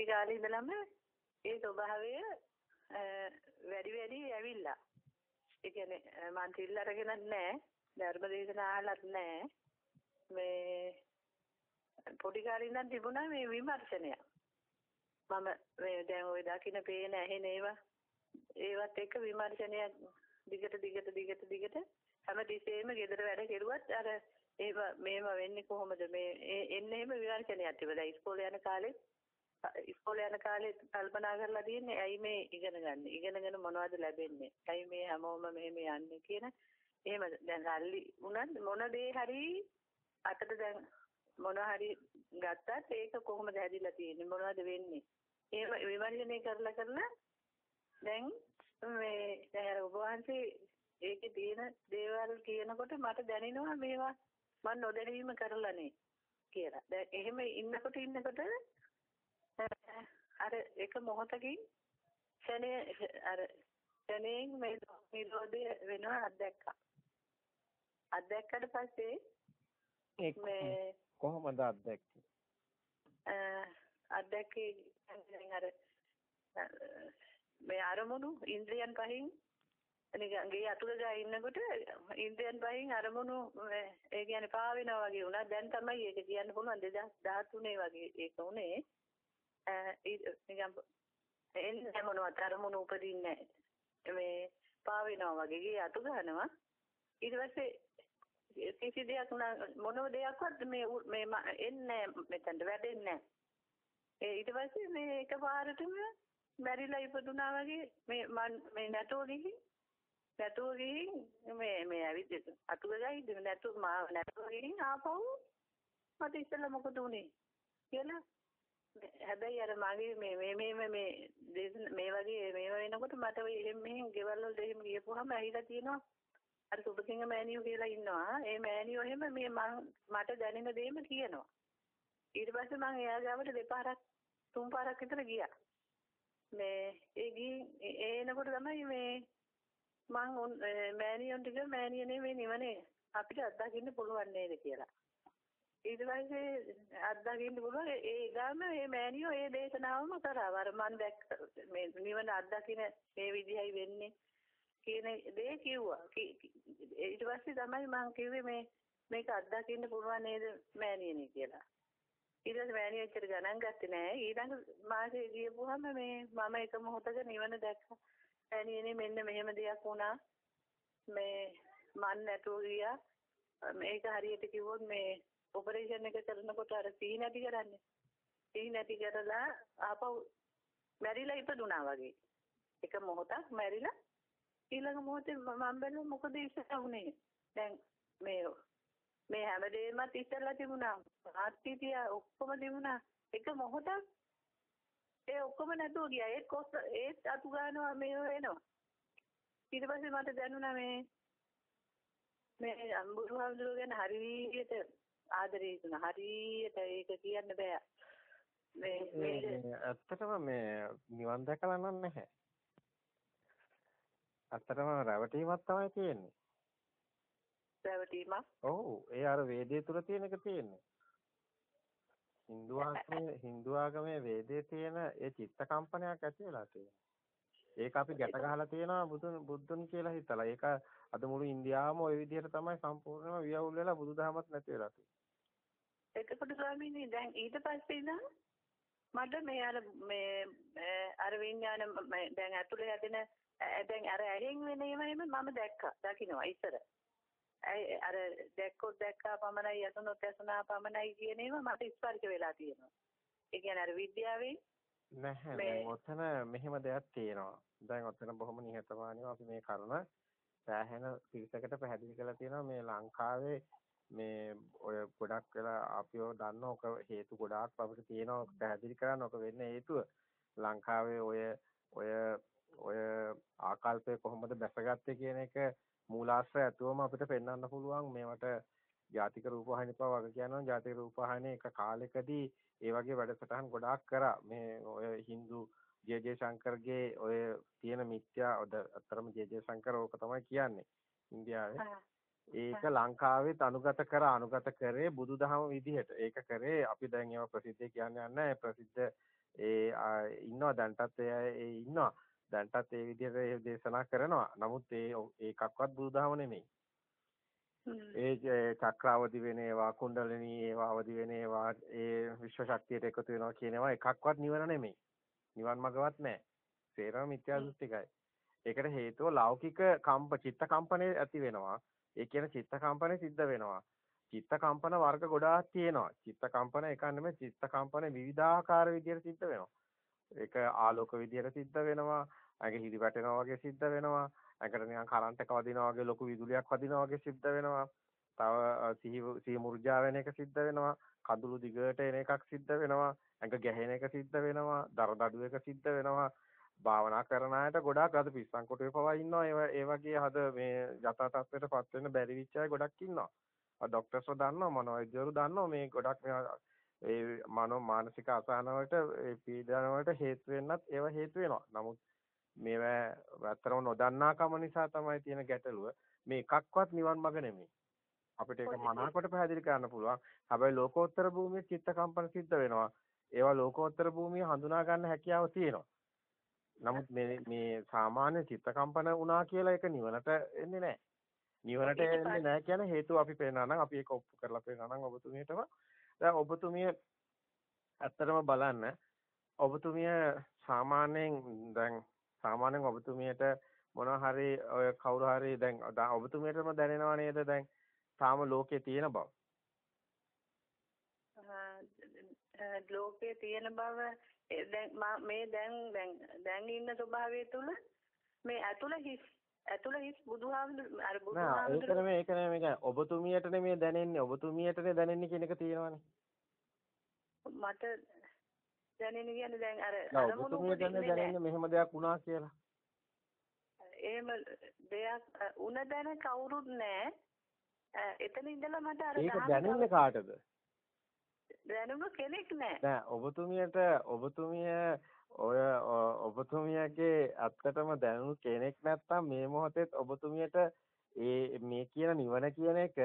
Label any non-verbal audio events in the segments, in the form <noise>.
පුංචි කාලේ ඉඳලම ඒ ස්වභාවය වැඩි වැඩි ඇවිල්ලා. ඒ කියන්නේ මං තිල් අරගෙනත් නැහැ. ධර්ම දේශනා අහලත් නැහැ. මේ පොඩි කාලේ ඉඳන් තිබුණා මේ විමර්ශනය. මම මේ දැන් ওই දකින්න පේන ඇහෙන ඒවා ඒවත් එක්ක විමර්ශනය දිගට දිගට දිගට දිගට හැම තිස්සෙම ගෙදර වැඩ කෙරුවත් අර ඒව මේව වෙන්නේ කොහොමද මේ එන්නේ එහෙම විමර්ශනයක් තිබුණා. ඉස්කෝලේ යන කාලේ ඉස්කෝලේ යන කාලේ කල්පනා කරලා තියෙන්නේ ඇයි මේ ඉගෙන ගන්න. ඉගෙනගෙන මොනවද ලැබෙන්නේ? ඇයි මේ හැමෝම මෙහෙම යන්නේ කියන එහෙම දැන් අල්ලි උනත් මොන දේ හරි අතට දැන් මොනවා හරි ගත්තත් ඒක කොහොමද හැදිලා තියෙන්නේ මොනවද වෙන්නේ එහෙම විමර්ශනය කරලා කරලා දැන් මේ දැන් අර ඔබ වහන්සේ ඒකේ තියෙන දේවල් කියනකොට මට දැනෙනවා මේවා මම නොදැනීම කරලානේ කියලා. දැන් එහෙම ඉන්නකොට ඉන්නකොට අර එක මොහොතකින් ශනේ අර ශනේන් මේ නිරෝධය වෙනවා අත්දැක්කා. අත්දැක්කට පස්සේ මේ කොහොමද අත්දැක්කේ? අත්දැකේ අර මේ අරමුණු ඉන්ද්‍රියන් පහින් නිකන් ගේ අතුල ගා ඉන්නකොට ඉන්ද්‍රියන් පහින් අරමුණු ඒ කියන්නේ පා වෙනවා වගේ වුණා. දැන් තමයි ඒක කියන්න පුළුවන් 2013 වගේ ඒක උනේ. නිකන් එන්නේ මොනවත් අරමුණු උපදින්නේ මේ පා වෙනවා වගේ ගේ අතු ගන්නවා. ඊට පස්සේ කිසි දෙයක් මොනම දෙයක්වත් මේ මේ එන්නේ මෙතනට වැඩෙන්නේ නැහැ. ඊට පස්සේ මේ එකපාරටම මැරිලා ඉපදුනා වගේ මේ මන් මේ නැටෝ ගිහින් නැටෝ ගිහින් මේ මේ ඇවිත් අතුල ගයිද නැටෝ මා නැටෝ ගිහින් ආපහු මට ඉස්සෙල්ලා මොකද උනේ කියලා හැබැයි අර මගේ මේ මේ මේ මේ මේ වගේ මේව වෙනකොට මට එහෙම මෙහෙම ගෙවල් වලට එහෙම ගියපුවාම ඇහිලා තියෙනවා අර සුබසිංහ මෑණියෝ කියලා ඉන්නවා. ඒ මෑණියෝ එහෙම මේ මං මට දැනෙන දේම කියනවා. ඊට පස්සේ මං එයා ගාවට දෙපාරක් තුන් පාරක් විතර ගියා. මේ ඒ ගිහින් එනකොට තමයි මේ මං මෑණියොන්ට කිව්වා මෑණියනේ මේ නිවනේ අපිට අත්දකින්න පුළුවන් නේද කියලා. ඊට පස්සේ අත්දකින්න පුළුවන් ඒ ගාම මේ මෑණියෝ ඒ දේශනාවම කරා. අර මං දැක්ක මේ නිවන අත්දකින්න මේ විදිහයි වෙන්නේ. කියන දේ කිව්වා. ඊට පස්සේ තමයි මම කිව්වේ මේ මේක අත්දකින්න පුළුවන් නේද මෑණියනි කියලා. ඊට පස්සේ මෑණිය එච්චර ගණන් ගත්තේ නෑ. ඊළඟ මාසේ ගියපුවාම මේ මම එක මොහොතක නිවන දැක්කා. මෑණියනි මෙන්න මෙහෙම දෙයක් වුණා. මේ මන් නැතුව ගියා. මේක හරියට කිව්වොත් මේ ඔපරේෂන් එක කරනකොට අර සී නැති කරන්නේ. සී නැති කරලා ආපහු මැරිලා ඉපදුනා වගේ. එක මොහොතක් මැරිලා ඊළඟ මොහොතේ මම බැලුවා මොකද ඉස්සර වුනේ. දැන් මේ මේ හැමදේමත් ඉස්සරලා තිබුණා. ආත්තිතිය ඔක්කොම තිබුණා. එක මොහොතක් ඒ ඔක්කොම නැතුව ගියා. ඒත් කොස් ඒත් අතු ගන්නවා මේ වෙනවා. ඊට පස්සේ මට දැනුණා මේ මේ අම්බුරුහාමුදුරුවෝ ගැන හරියට ආදරේ හිතුණා. හරියට ඒක කියන්න බෑ. මේ ඇත්තටම මේ නිවන් දැකලා නම් නැහැ. ඇත්තටම රැවටීමක් තමයි තියෙන්නේ. රැවටීමක්? ඔව්. ඒ අර වේදේ තුල තියෙන එක තියෙන්නේ. හින්දු ආගමේ හින්දු ආගමේ වේදේ තියෙන ඒ චිත්ත කම්පනයක් ඇති වෙලා තියෙනවා. ඒක අපි ගැට ගහලා තියෙනවා බුදුන් බුදුන් කියලා හිතලා. ඒක අද මුළු ඉන්දියාවම ওই විදිහට තමයි සම්පූර්ණයෙන්ම වියවුල් වෙලා බුදුදහමත් නැති වෙලා තියෙන්නේ. එතකොට ස්වාමීනි දැන් ඊට පස්සේ ඉඳන් මට මේ අර මේ අර විඥාන දැන් ඇතුලේ හැදෙන දැන් අර ඇහෙන් වෙන ඒවාම මම දැක්කා. දකින්නවා ඉස්සර. අර දැක්කොත් දැක්කා පමණයි යතුනොත් යසුනා පමණයි කියන ඒවා මට ස්පර්ශ වෙලා තියෙනවා. ඒ කියන්නේ අර විද්‍යාවෙන් නැහැ දැන් ඔතන මෙහෙම දෙයක් තියෙනවා. දැන් ඔතන බොහොම නිහතමානීව අපි මේ කරුණ සෑහෙන පිරිසකට පැහැදිලි කරලා තියෙනවා මේ ලංකාවේ මේ ඔය ගොඩක් වෙලා අපිව දන්න ඔක හේතු ගොඩාක් අපිට තියෙනවා පැහැදිලි කරන්න ඔක වෙන්න හේතුව. ලංකාවේ ඔය ඔය ඔය ආකල්පය කොහොමද බැසගත්තේ කියන එක මූලාශ්‍රය ඇතුවම අපිට පෙන්වන්න පුළුවන්. මේවට ජාතික රූපවාහිනී පව වග කියනවා ජාතික රූපවාහිනී එක කාලෙකදී ඒ වගේ වැඩසටහන් ගොඩාක් කරා. මේ ඔය Hindu ජේ ජේ ශංකර්ගේ ඔය තියෙන මිත්‍යා අතරම ජේ ජේ ශංකර ඕක තමයි කියන්නේ. ඉන්දියාවේ. ඒක ලංකාවෙත් අනුගත කර අනුගත කරේ බුදුදහම විදිහට ඒක කරේ අපි දැන් ඒවා ප්‍රසිද්ධ කියන්නේ නැහැ ප්‍රසිද්ධ ඒ ඉන්නවා දැන්ටත් ඒ ඉන්නවා. දැන්ටත් ඒ විදිහට දේශනා කරනවා. නමුත් ඒ ඒකක්වත් බුදුදහම නෙමෙයි. ඒ චක්‍රාවදි වෙන ඒවා කුණ්ඩලිනී ඒවා අවදි වෙන ඒවා ඒ විශ්ව ශක්තියට එකතු වෙනවා කියන ඒවා එකක්වත් නිවන නෙමෙයි. නිවන් මගවත් නැහැ. සේරම මිත්‍යා දෘෂ්ටිකයි. ඒකට හේතුව ලෞකික කම්ප චිත්ත කම්පනේ ඇති වෙනවා. ඒ කියන්නේ චිත්ත කම්පනේ සිද්ධ වෙනවා. චිත්ත කම්පන වර්ග ගොඩාක් තියෙනවා. චිත්ත කම්පන එක නෙමෙයි චිත්ත කම්පන විවිධාකාර විදිහට සිද්ධ වෙනවා. ඒක ආලෝක විදිහට සිද්ධ වෙනවා. ඇඟ හිරි වැටෙනවා වගේ සිද්ධ වෙනවා. ඇඟට නිකන් කරන්ට් එක වදිනවා වගේ ලොකු විදුලියක් වදිනවා වගේ සිද්ධ වෙනවා. තව සිහි සිහි මුර්ජා වෙන එක සිද්ධ වෙනවා. කඳුළු දිගට එන එකක් සිද්ධ වෙනවා. ඇඟ ගැහෙන එක සිද්ධ වෙනවා. දරදඩු එක සිද්ධ වෙනවා. භාවනා කරන අයට ගොඩාක් අද පිස්සන් කොටුවේ පවා ඉන්නවා. ඒ වගේ හද මේ යථා තත්ත්වයටපත් වෙන්න බැරි විච් අය ගොඩක් ඉන්නවා. ආ ડોක්ටර්ස්ව දන්නවා මනෝවෛද්‍යවරු දන්නවා මේ ගොඩක් ඒ මනෝ මානසික අසහන වලට ඒ පීඩන වලට හේතු වෙන්නත් ඒව හේතු වෙනවා. නමුත් මේවා ඇත්තම නොදන්නාකම නිසා තමයි තියෙන ගැටලුව. මේ එකක්වත් නිවන් මඟ නෙමෙයි. අපිට ඒක මනාකොට පැහැදිලි කරන්න පුළුවන්. හැබැයි ලෝකෝත්තර භූමියේ චිත්ත කම්පන සිද්ධ වෙනවා. ඒවා ලෝකෝත්තර භූමිය හඳුනා ගන්න හැකියාව තියෙනවා. නමුත් මේ මේ සාමාන්‍ය චිත්ත කම්පන වුණා කියලා ඒක නිවනට එන්නේ නැහැ. නිවනට එන්නේ නැහැ කියන හේතුව අපි පේනවා නම් අපි ඒක ඔප්පු කරලා පේනවා නම් ඔබතුමියටම දැන් ඔබතුමිය ඇත්තටම බලන්න ඔබතුමිය සාමාන්‍යයෙන් දැන් සාමාන්‍යයෙන් ඔබතුමියට මොනවා හරි ඔය කවුරු හරි දැන් ඔබතුමියටම දැනෙනව නේද දැන් තාම ලෝකේ තියෙන බව. ලෝකේ තියෙන බව දැන් මේ දැන් දැන් දැන් ඉන්න ස්වභාවය තුල මේ ඇතුළ හිස් ඇතුළ හිස් බුදුහාමුදුර අර බුදුහාමුදුර නෙමෙයි ඒක නෙමෙයි මේක ඔබතුමියට නෙමෙයි දැනෙන්නේ ඔබතුමියටනේ දැනෙන්නේ කියන එක තියෙනවනේ මට දැනෙන්නේ කියන්නේ දැන් අර අරමුණු දැනෙන්නේ මෙහෙම දෙයක් වුණා කියලා. එහෙම දෙයක් උන දැන කවුරුත් නැහැ. එතන ඉඳලා මට අර ඒක දැනෙන්නේ කාටද? දැනුම කෙනෙක් නැහැ. නෑ ඔබතුමියට ඔබතුමිය ඔය ඔබතුමියගේ ඇත්තටම දැනුණු කෙනෙක් නැත්තම් මේ මොහොතේත් ඔබතුමියට ඒ මේ කියන නිවන කියන එක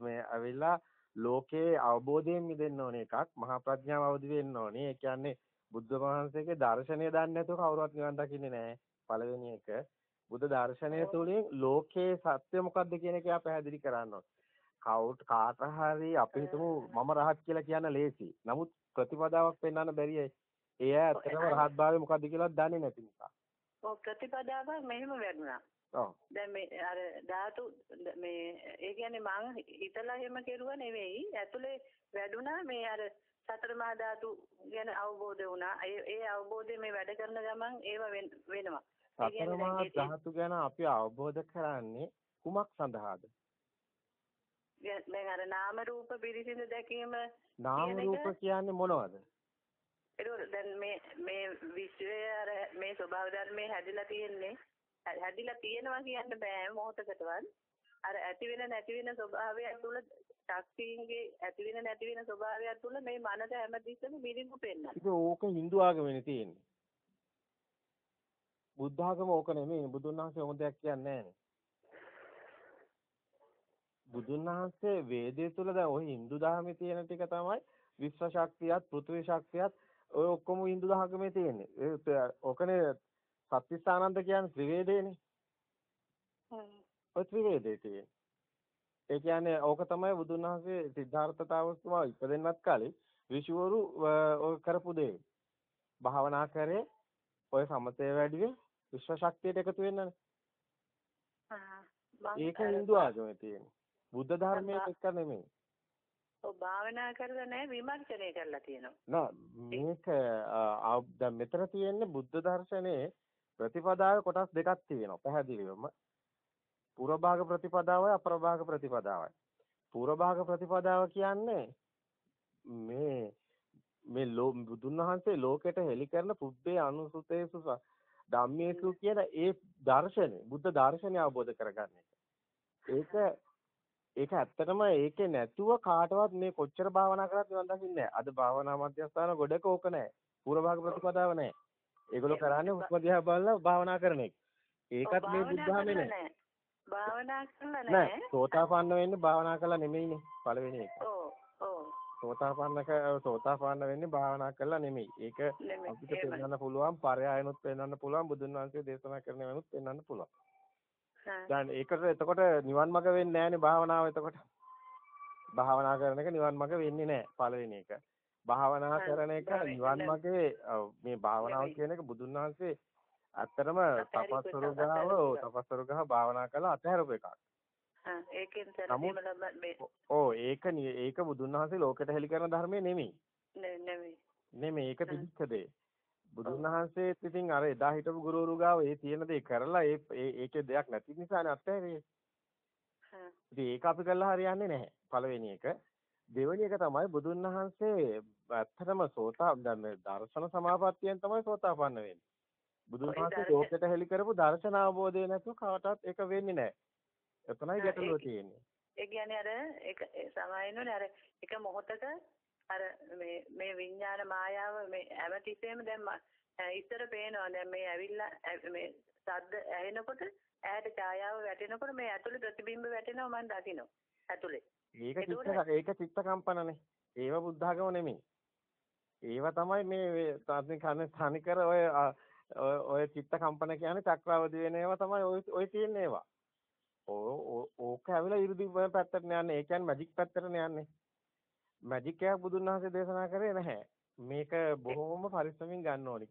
මේ අවිලා ලෝකයේ අවබෝධයෙන් මිදෙන්න ඕන එකක් මහා ප්‍රඥාව අවදි වෙන්න ඕනේ. ඒ කියන්නේ බුද්ධ වහන්සේගේ දර්ශනය දන්නේ නැතුව කවුරුවත් නිවන් දකින්නේ නැහැ පළවෙනි එක. බුද්ධ දර්ශනය තුළින් ලෝකයේ සත්‍ය මොකක්ද කියන එක පැහැදිලි කරන්න කවුට් කාට හරි අපි හිතමු මම රහත් කියලා කියන ලේසි නමුත් ප්‍රතිපදාවක් පෙන්වන්න බැරියයි ඒ ඇත්තටම රහත් භාවය මොකක්ද කියලා දන්නේ නැති නිසා ඔව් ප්‍රතිපදාවක් මෙහෙම වැඩුණා ඔව්. දැන් මේ අර ධාතු මේ ඒ කියන්නේ මං හිතලා එහෙම කෙරුවා නෙවෙයි. ඇතුලේ වැඩුණා මේ අර සතර මහා ධාතු ගැන අවබෝධ වුණා. ඒ අවබෝධය මේ වැඩ කරන ගමන් ඒව වෙනවා. සතර මහා ධාතු ගැන අපි අවබෝධ කරන්නේ කුමක් සඳහාද? දැන් අර නාම රූප පිරිසිදු දැකීම නාම රූප කියන්නේ මොනවද? ඒක දැන් මේ මේ විශ්වය අර මේ ස්වභාව ධර්මයේ හැදිලා තියෙන්නේ හැදිලා තියෙනවා කියන්න බෑ මොහොතකටවත්. අර ඇති වෙන නැති වෙන ස්වභාවය තුළ ශක්තියින්ගේ ඇති වෙන නැති වෙන ස්වභාවය තුළ මේ මනස හැමතිස්සෙම මිරිඟු පෙන්නන. ඒක ඕක Hindu ආගමනේ තියෙන්නේ. බුද්ධ ආගම ඕක නෙමෙයි. බුදුන් වහන්සේ ඔම දෙයක් කියන්නේ නැහනේ. බුදුන් වහන්සේ වේදයේ තුල දැන් ওই Hindu ධර්මයේ තියෙන ටික තමයි විශ්ව ශක්තියත් පෘථිවි ශක්තියත් ඔය ඔක්කොම Hindu ධර්මයේ තියෙන්නේ. ඒ ඕකනේ සත්‍තිස්සානන්ද කියන්නේ ත්‍රිවේදේනේ. ඔය ත්‍රිවේදේ තියෙන්නේ. ඒ කියන්නේ ඕක තමයි බුදුන් වහන්සේ සිද්ධාර්ථ තාවස්තුමා ඉපදෙන්නත් කලින් ඍෂිවරු ඔය කරපු දේ. භාවනා කරේ ඔය සමතේ වැඩිවේ විශ්ව ශක්තියට එකතු වෙන්නනේ. ඒක Hindu ආගමේ තියෙන්නේ. බුද්ධ ධර්මයේ එක්ක නෙමෙයි. ඔව් භාවනා කරලා නැහැ විමර්ශනය කරලා තියෙනවා. නෑ මේක දැන් මෙතන තියෙන්නේ බුද්ධ දර්ශනයේ ප්‍රතිපදාවේ කොටස් දෙකක් තියෙනවා පැහැදිලිවම. පුරභාග ප්‍රතිපදාවයි අපරභාග ප්‍රතිපදාවයි. පුරභාග ප්‍රතිපදාව කියන්නේ මේ මේ බුදුන් වහන්සේ ලෝකෙට හෙළි කරන පුබ්බේ අනුසුතේසු ධම්මේසු කියන ඒ දර්ශනය බුද්ධ දර්ශනය අවබෝධ කරගන්න ඒක ඒක ඇත්තටම ඒකේ නැතුව කාටවත් මේ කොච්චර භාවනා කරත් නිවන් දකින්නේ නැහැ. අද භාවනා මධ්‍යස්ථාන ගොඩක ඕක නැහැ. පූර්වභාග ප්‍රතිපදාව නැහැ. ඒගොල්ලෝ කරන්නේ හුස්ම දිහා බලලා භාවනා කරන එක. ඒකත් මේ බුද්ධහමේ නෑ. භාවනා කරලා නෑ. සෝතාපන්න වෙන්නේ භාවනා කරලා නෙමෙයිනේ පළවෙනි එක. ඔව් ඔව්. සෝතාපන්නක සෝතාපන්න වෙන්නේ භාවනා කළා නෙමෙයි. ඒක අපිට පෙන්වන්න පුළුවන් පරයයන්ුත් පෙන්වන්න පුළුවන් බුදුන් වහන්සේ දේශනා කරන වෙනුත් පෙන්වන්න පුළුවන්. දැන් ඒකට එතකොට නිවන් මඟ වෙන්නේ නැහැනේ භාවනාව එතකොට. භාවනා කරන එක නිවන් මඟ වෙන්නේ නැහැ පළවෙනි එක. භාවනා කරන එක නිවන් මඟේ මේ භාවනාව කියන එක බුදුන් වහන්සේ ඇත්තටම තපස්වරු ගාව තපස්වරු ගාව භාවනා කළා අතහැරපු එකක්. ඒකෙන් සැලසීම ලබන්නේ. ඔව් ඒක ඒක බුදුන් වහන්සේ ලෝකෙට හෙළි කරන ධර්මයේ නෙමෙයි. නෙමෙයි. නෙමෙයි ඒක පිළිච්ච දෙය. බුදුන් වහන්සේත් ඉතින් අර එදා හිටපු ගුරුවරු ගාව ඒ තියෙන දේ කරලා ඒ ඒකේ දෙයක් නැති නිසානේ අත්හැරේ. ඉතින් ඒක අපි කළා හරියන්නේ නැහැ. පළවෙනි එක. දෙවෙනි එක තමයි බුදුන් වහන්සේ ඇත්තටම සෝතා දර්ශන සමාපත්තියෙන් තමයි සෝතාපන්න වෙන්නේ. බුදුන් වහන්සේ ලෝකෙට හෙළි කරපු දර්ශන අවබෝධය නැතුව කවටත් ඒක වෙන්නේ නැහැ. එතනයි ගැටලුව තියෙන්නේ. ඒ කියන්නේ අර ඒක සමායනෝනේ අර එක මොහොතක අර මේ මේ විඥාන මායාව මේ හැමතිස්සෙම දැන් ඉස්සර පේනවා දැන් මේ ඇවිල්ලා මේ සද්ද ඇහෙනකොට ඇහැට ඡායාව වැටෙනකොට මේ ඇතුලේ ප්‍රතිබිම්බ වැටෙනවා මම දකිනවා ඇතුලේ. ඒක චිත්ත ඒක චිත්ත කම්පනනේ. ඒව බුද්ධඝම නෙමෙයි. ඒව තමයි මේ තාත්නික කන ඔය ඔය චිත්ත කම්පන කියන්නේ චක්‍රවදී වෙන ඒවා තමයි ඔය තියෙන ඒවා. ඕක ඇවිල්ලා 이르දි පැත්තට යන්නේ. ඒ කියන්නේ මැජික් පැත්තට යන්නේ. මැජික් එකක් බුදුන් වහන්සේ දේශනා කරේ නැහැ. මේක බොහොම පරිස්සමින් ගන්න ඕනි.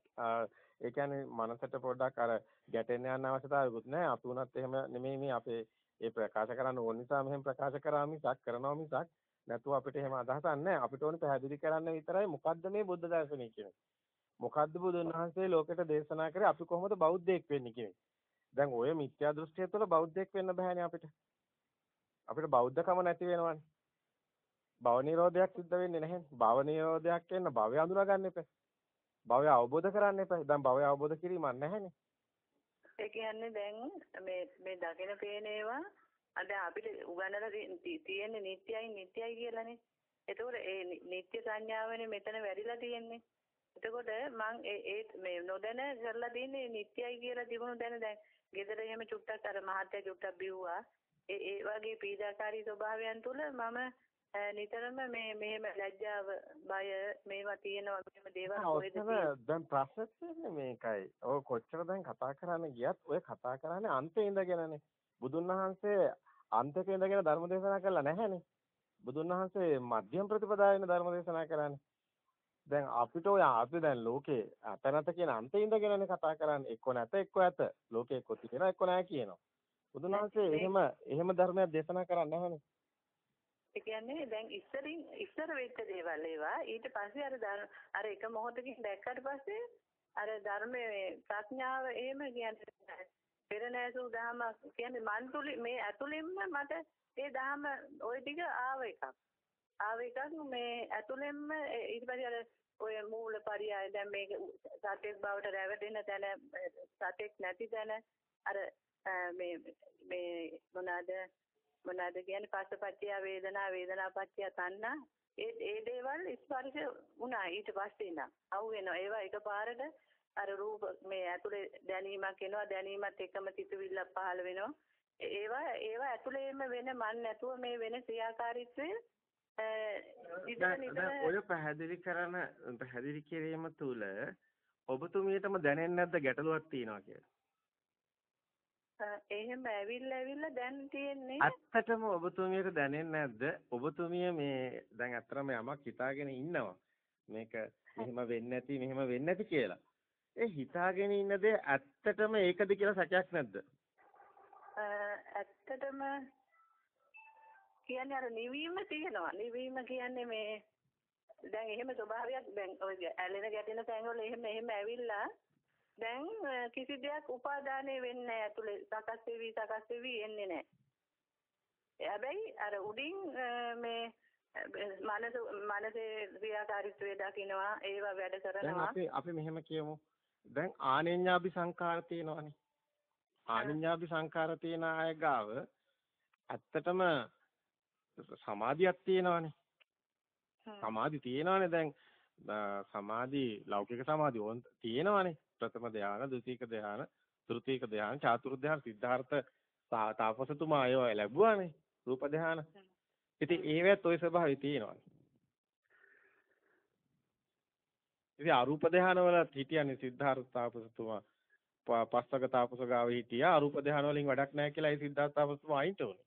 ඒ කියන්නේ මනසට පොඩ්ඩක් අර ගැටෙන්න යන අවශ්‍යතාවයකුත් නැහැ. අපි උනත් එහෙම නෙමෙයි මේ අපේ ඒ ප්‍රකාශ කරන්න ඕන නිසා මෙහෙම ප්‍රකාශ කරා මිසක් කරනවා මිසක් නැතුව අපිට එහෙම අදහසක් නැහැ. අපිට ඕනේ පැහැදිලි කරන්න විතරයි මොකද්ද මේ බුද්ධ දර්ශනය කියන්නේ. මොකද්ද බුදුන් වහන්සේ ලෝකෙට දේශනා කරේ අපි කොහොමද බෞද්ධයෙක් වෙන්නේ කියන්නේ. දැන් ඔය මිත්‍යා දෘෂ්ටිය තුළ බෞද්ධයෙක් වෙන්න බෑනේ අපිට. අපිට බෞද්ධකම නැති වෙනවනේ. භව නිරෝධයක් සිද්ධ වෙන්නේ නැහැ. භව නිරෝධයක් කියන භවය අඳුනා ගන්න එපා. භවය අවබෝධ කරන්න එපා. දැන් භවය අවබෝධ කිරීමක් නැහැනේ. ඒ කියන්නේ දැන් මේ මේ දකින පේන ඒවා අද අපිට උගන්වලා තියෙන්නේ නිට්ටයයි නිට්ටයයි කියලානේ. එතකොට ඒ නිට්ටය සංඥාවනේ මෙතන වැඩිලා තියෙන්නේ. එතකොට මං ඒ මේ නොදැන කරලා තින්නේ නිට්ටයයි කියලා තිබුණු දැන දැන් ගෙදර එහෙම චුට්ටක් අර මහත්ය චුට්ටක් බිව්වා. ඒ ඒ වගේ පීඩාකාරී ස්වභාවයන් තුල මම නිතරම මේ මෙහෙම ලැජ්ජාව බය මේවා තියෙනවා මෙහෙම දේවල් කොහෙද දැන් ප්‍රශ්නේ මේකයි. ඔය කොච්චර දැන් කතා කරන්න ගියත් ඔය කතා කරන්නේ අන්තේ ඉඳගෙනනේ. බුදුන් වහන්සේ අන්තක ඉඳගෙන ධර්ම දේශනා කළා නැහැනේ. බුදුන් වහන්සේ මධ්‍යම ප්‍රතිපදාවෙන් ධර්ම දේශනා කරන්නේ. දැන් අපිට ඔය අපි දැන් ලෝකේ අත නැත කියන අන්තේ ඉඳගෙනනේ කතා කරන්නේ. එක්ක නැත එක්ක ඇත. ලෝකේ එක්ක තියෙනවා එක්ක නැහැ කියනවා. බුදුන් වහන්සේ එහෙම එහෙම ධර්මයක් දේශනා කරන්නේ නැහනේ. ඒ කියන්නේ දැන් ඉස්සරින් ඉස්සර වෙච්ච දේවල් ඒවා ඊට පස්සේ අර අර එක මොහොතකින් දැක්කට පස්සේ අර ධර්මයේ ප්‍රඥාව එහෙම කියන්නේ පෙර නැසූ දහම කියන්නේ මන් තුලි මේ ඇතුළෙන්ම මට ඒ දහම ওই ටික ආව එකක්. ආව එකක් මේ ඇතුළෙන්ම ඊට පස්සේ අර ඔය මූල පරියය දැන් මේක සතෙක් බවට රැවටෙන තැන සතෙක් නැති තැන අර මේ මේ මොනවාද මොනවාද කියන්නේ? පස්සපච්චය වේදනා වේදනාපච්චය තණ්හා. ඒ ඒ දේවල් ස්පර්ශ වුණා ඊට පස්සේ නම් අහු වෙනවා ඒවා එකපාරට අර රූප මේ ඇතුලේ දැනීමක් එනවා. දැනීමත් එකම සිතුවිල්ලක් පහළ වෙනවා. ඒවා ඒවා ඇතුලේම වෙන මන් නැතුව මේ වෙන ක්‍රියාකාරීත්වය ඔය පැහැදිලි කරන පැහැදිලි කිරීම තුල ඔබතුමියටම දැනෙන්නේ නැද්ද ගැටලුවක් තියෙනවා කියලා? එහෙම ඇවිල්ලා ඇවිල්ලා දැන් තියෙන්නේ ඇත්තටම ඔබතුමියට දැනෙන්නේ නැද්ද? ඔබතුමිය මේ දැන් අත්‍තරම යමක් හිතාගෙන ඉන්නවා. මේක මෙහෙම වෙන්නේ නැති මෙහෙම වෙන්නේ නැති කියලා. ඒ හිතාගෙන ඉන්න දේ ඇත්තටම ඒකද කියලා සැකයක් නැද්ද? ඇත්තටම කියන්නේ අර නිවීම තියෙනවා. නිවීම කියන්නේ මේ දැන් එහෙම ස්වභාවයක් දැන් ඔය ඇලෙන ගැටෙන තැන්වල එහෙම එහෙම ඇවිල්ලා දැන් කිසි දෙයක් උපාදානය වෙන්නේ නැහැ ඇතුලේ සකස් වෙවි සකස් වෙවි එන්නේ නැහැ. හැබැයි අර උඩින් මේ මනස මනසේ ක්‍රියාකාරීත්වය දකින්නවා ඒවා වැඩ කරනවා. අපි අපි මෙහෙම කියමු. දැන් ආනෙඤ්ඤාභි සංඛාර තියෙනවානේ. ආනෙඤ්ඤාභි සංඛාර තියෙන අය ගාව ඇත්තටම සමාධියක් තියෙනවානේ. සමාධි තියෙනවානේ දැන් සමාධි ලෞකික සමාධි ඕන් තියෙනවානේ. ප්‍රථම ධානය, ဒုတိ යික ධානය, තෘතීක ධානය, චාතුර්ථ ධානය, සිද්ධාර්ථ තාපසතුමා අයව ලැබුවානේ. රූප ධානය. ඉතින් ඒවත් ওই ස්වභාවය තියෙනවා. ඉතින් අරූප ධානය වල හිටියන්නේ සිද්ධාර්ථ තාපසතුමා පස්සක තාපසගාව හිටියා. අරූප ධානය වලින් වැඩක් නැහැ කියලා ඒ සිද්ධාර්ථ තාපසතුමා අයින්ට උනේ.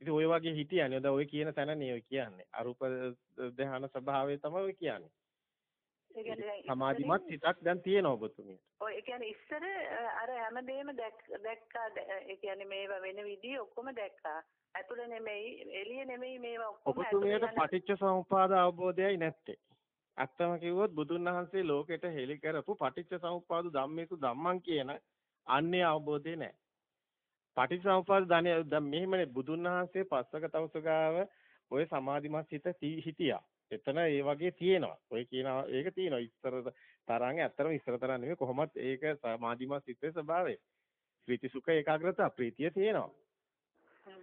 ඉතින් ඔය වගේ හිටියන්නේ. දැන් ඔය කියන තැන නේ ඔය කියන්නේ. අරූප ධානය ස්වභාවය තමයි ඔය කියන්නේ. සමාධිමත් හිතක් දැන් තියෙනවා ඔබතුමියට. ඔය ඒ කියන්නේ ඉස්සර අර හැමදේම දැක්කා ඒ කියන්නේ මේවා වෙන විදිහ ඔක්කොම දැක්කා. ඇතුළ නෙමෙයි එළිය නෙමෙයි මේවා ඔක්කොම ඔබතුමියට පටිච්ච සමුපාද අවබෝධයයි නැත්තේ. ඇත්තම කිව්වොත් බුදුන් වහන්සේ ලෝකෙට හෙළි කරපු පටිච්ච සමුපාද ධම්මේසු ධම්මං කියන අන්නේ අවබෝධය නැහැ. පටිච්ච සමුපාද ධනෙ දැන් මෙහෙමනේ බුදුන් වහන්සේ පස්සක තවසගාව ඔය සමාධිමත් හිත හිටියා. එතන ඒ වගේ තියෙනවා. ඔය කියන ඒක තියෙනවා. ඉස්සර තරංග ඇත්තටම ඉස්සර තරංග නෙමෙයි කොහොමත් ඒක සමාධිමත් සිත්තේ ස්වභාවය. ප්‍රීති සුඛ ඒකාග්‍රතාව ප්‍රීතිය තියෙනවා.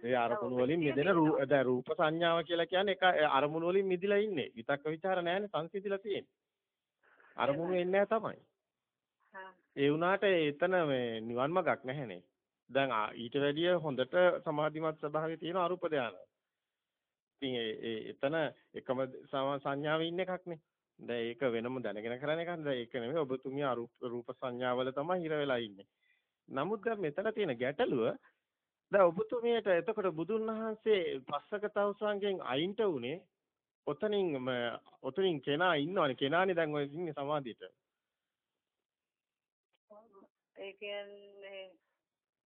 ඒ අරමුණු වලින් මිදෙන රූප සංඥාව කියලා කියන්නේ එක අරමුණු වලින් මිදිලා ඉන්නේ. විතක්ක ਵਿਚාර නැහැනේ සංසිඳිලා තියෙන්නේ. අරමුණු එන්නේ තමයි. ඒ වුණාට එතන මේ නිවන් මාර්ගක් නැහැනේ. දැන් ඊට වැඩිය හොඳට සමාධිමත් ස්වභාවය තියෙන අරූප ධානය. ඉතින් ඒ එතන එකම සංඥාවේ ඉන්න එකක්නේ. දැන් ඒක වෙනම දැනගෙන කරන එකක්. දැන් ඒක නෙමෙයි ඔබතුමිය රූප සංඥාවල තමයි හිර වෙලා ඉන්නේ. නමුත් දැන් මෙතන තියෙන ගැටලුව දැන් ඔබතුමියට එතකොට බුදුන් වහන්සේ පස්සක තවුසංගෙන් අයින්ට උනේ ඔතනින් ඔතනින් කෙනා ඉන්නවනේ කෙනානේ දැන් ඔය ඉන්නේ සමාධියට. ඒ කියන්නේ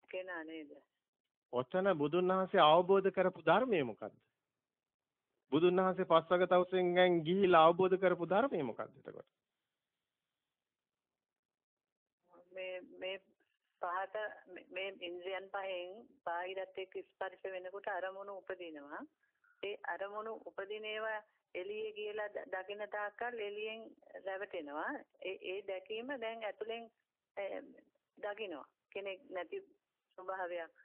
කෙනා නේද? ඔතන බුදුන් වහන්සේ අවබෝධ කරපු ධර්මය මොකද්ද? බුදුන් වහන්සේ පස්වග තවුසෙන්ගෙන් ගිහිලා අවබෝධ කරපු ධර්මය මොකක්ද එතකොට? මේ මේ පහත මේ ඉන්ද්‍රියන් පහෙන් බාහිරත් එක්ක ස්පර්ශ වෙනකොට අරමුණු උපදිනවා. ඒ අරමුණු උපදින ඒවා එළියේ කියලා දකින්න තාක්කල් එළියෙන් රැවටෙනවා. ඒ ඒ දැකීම දැන් ඇතුලෙන් දකින්නවා. කෙනෙක් නැති ස්වභාවයක්.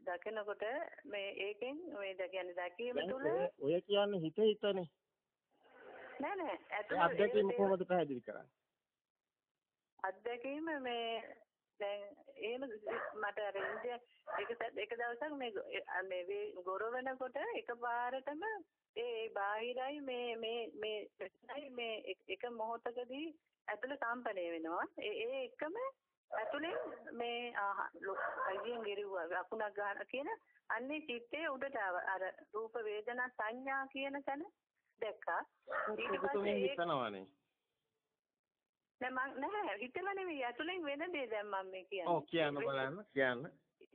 දකිනකොට මේ ඒකෙන් මේ කියන්නේ දැකීම තුළ ඔය කියන්නේ හිත හිතනේ. නෑ නෑ ඇතුළේ අත්දැකීම කොහොමද පැහැදිලි කරන්නේ? අත්දැකීම මේ දැන් එහෙම මට අර ඉන්දිය එක එක දවසක් මේ මේ ගොරවනකොට එකපාරටම ඒ බාහිරයි මේ මේ මේ මේ එක මොහොතකදී ඇතුළේ කම්පණය වෙනවා. ඒ ඒ එකම ඇතුලෙන් මේ අයියෙන් ගෙරුවා අකුණක් ගන්න කියන අන්නේ චිත්තයේ උඩට අර රූප වේදනා සංඥා කියන තැන දැක්කා. ඊට පස්සේ හිතනවානේ. නෑ මං නෑ හිතලා නෙවෙයි ඇතුලෙන් වෙන දේ දැන් මම මේ කියන්නේ. ඔව් කියන්න බලන්න කියන්න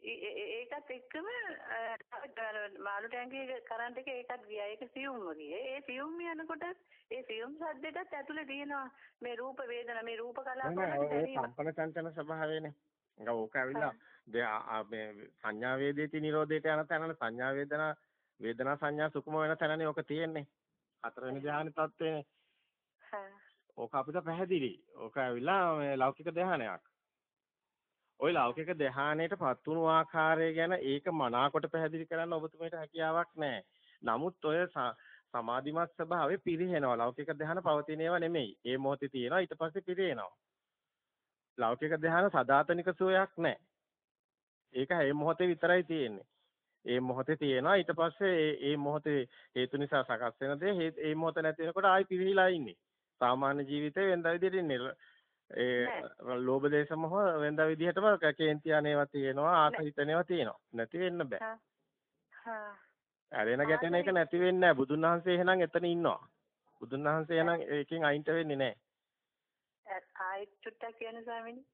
ඒකත් එක්කම මාළු ටැංකියේ කරන්ට් එක ඒකත් ගියා. ඒක සියුම්ම ගියේ. ඒ සියුම් යනකොට ඒ සියුම් සද්දෙටත් ඇතුලේ තියෙනවා මේ රූප වේදනා මේ රූප කලාප. කම්පන චංචන ස්වභාවයනේ. ඒක ඕක ඇවිල්ලා මේ සංඥා වේදේති නිරෝධයට යන තැනනේ සංඥා වේදනා වේදනා සංඥා සුකුම වෙන තැනනේ ඕක තියෙන්නේ. හතරවෙනි ධ්‍යාන තත්ත්වේනේ. ඕක අපිට පැහැදිලි. ඕක ඇවිල්ලා මේ ලෞකික ධ්‍යානයක්. ওই ලෞකික ධ්‍යානයට පත් වුණු ආකාරය ගැන ඒක මනාකොට පැහැදිලි කරන්න ඔබතුමීට හැකියාවක් නැහැ. නමුත් ඔය සමාධිමත් ස්වභාවය පිරිහෙනවා. ලෞකික ධ්‍යාන පවතින ඒවා නෙමෙයි. ඒ මොහොතේ තියෙනවා ඊට පස්සේ පිරිහෙනවා. ලෞකික ධ්‍යාන සදාතනික සෝයක් නැහැ. ඒක ඒ මොහොතේ විතරයි තියෙන්නේ. ඒ මොහොතේ තියෙනවා ඊට පස්සේ ඒ මොහොතේ හේතු නිසා සකස් වෙන දේ ඒ මොහොත නැති වෙනකොට ආයි පිරිහිලා ඉන්නේ. සාමාන්‍ය ජීවිතේ වෙනද විදිහට ඉන්නේ. ඒ ලෝභ දේශ මොහ වෙනද විදිහටම කේන්ති අනේවා තියෙනවා ආසහිතනේවා තියෙනවා. නැති වෙන්න බෑ. හා. ඇලෙන ගැටෙන එක නැති වෙන්නේ නැහැ බුදුන් වහන්සේ එහෙනම් එතන ඉන්නවා. බුදුන් වහන්සේ එහෙනම් ඒකෙන් අයින්ට වෙන්නේ නැහැ ආයෙත් චුට්ටක් කියන ස්වාමීනි.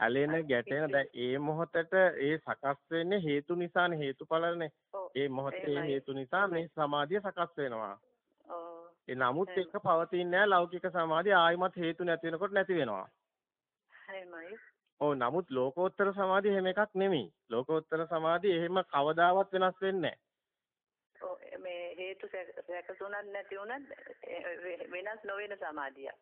ඇලෙන ගැටෙන දැන්. ඒ මොහොතට ඒ සකස් වෙන්නේ හේතු නිසානේ හේතුඵලනේ ඒ මොහොතේ හේතු නිසා මේ සමාධිය සකස් වෙනවා නමුත් ඒක පවතින්නේ නැහැ ලෞකික සමාධිය ආයිමත් හේතු නැති වෙනකොට නැති වෙනවා. ඔව් නමුත් ලෝකෝත්තර සමාධිය එහෙම එකක් නෙමෙයි. ලෝකෝත්තර සමාධිය එහෙම කවදාවත් වෙනස් වෙන්නේ නැහැ. මේ හේතු සැකසුණක් නැති වුණත් වෙනස් නොවන සමාධියක්.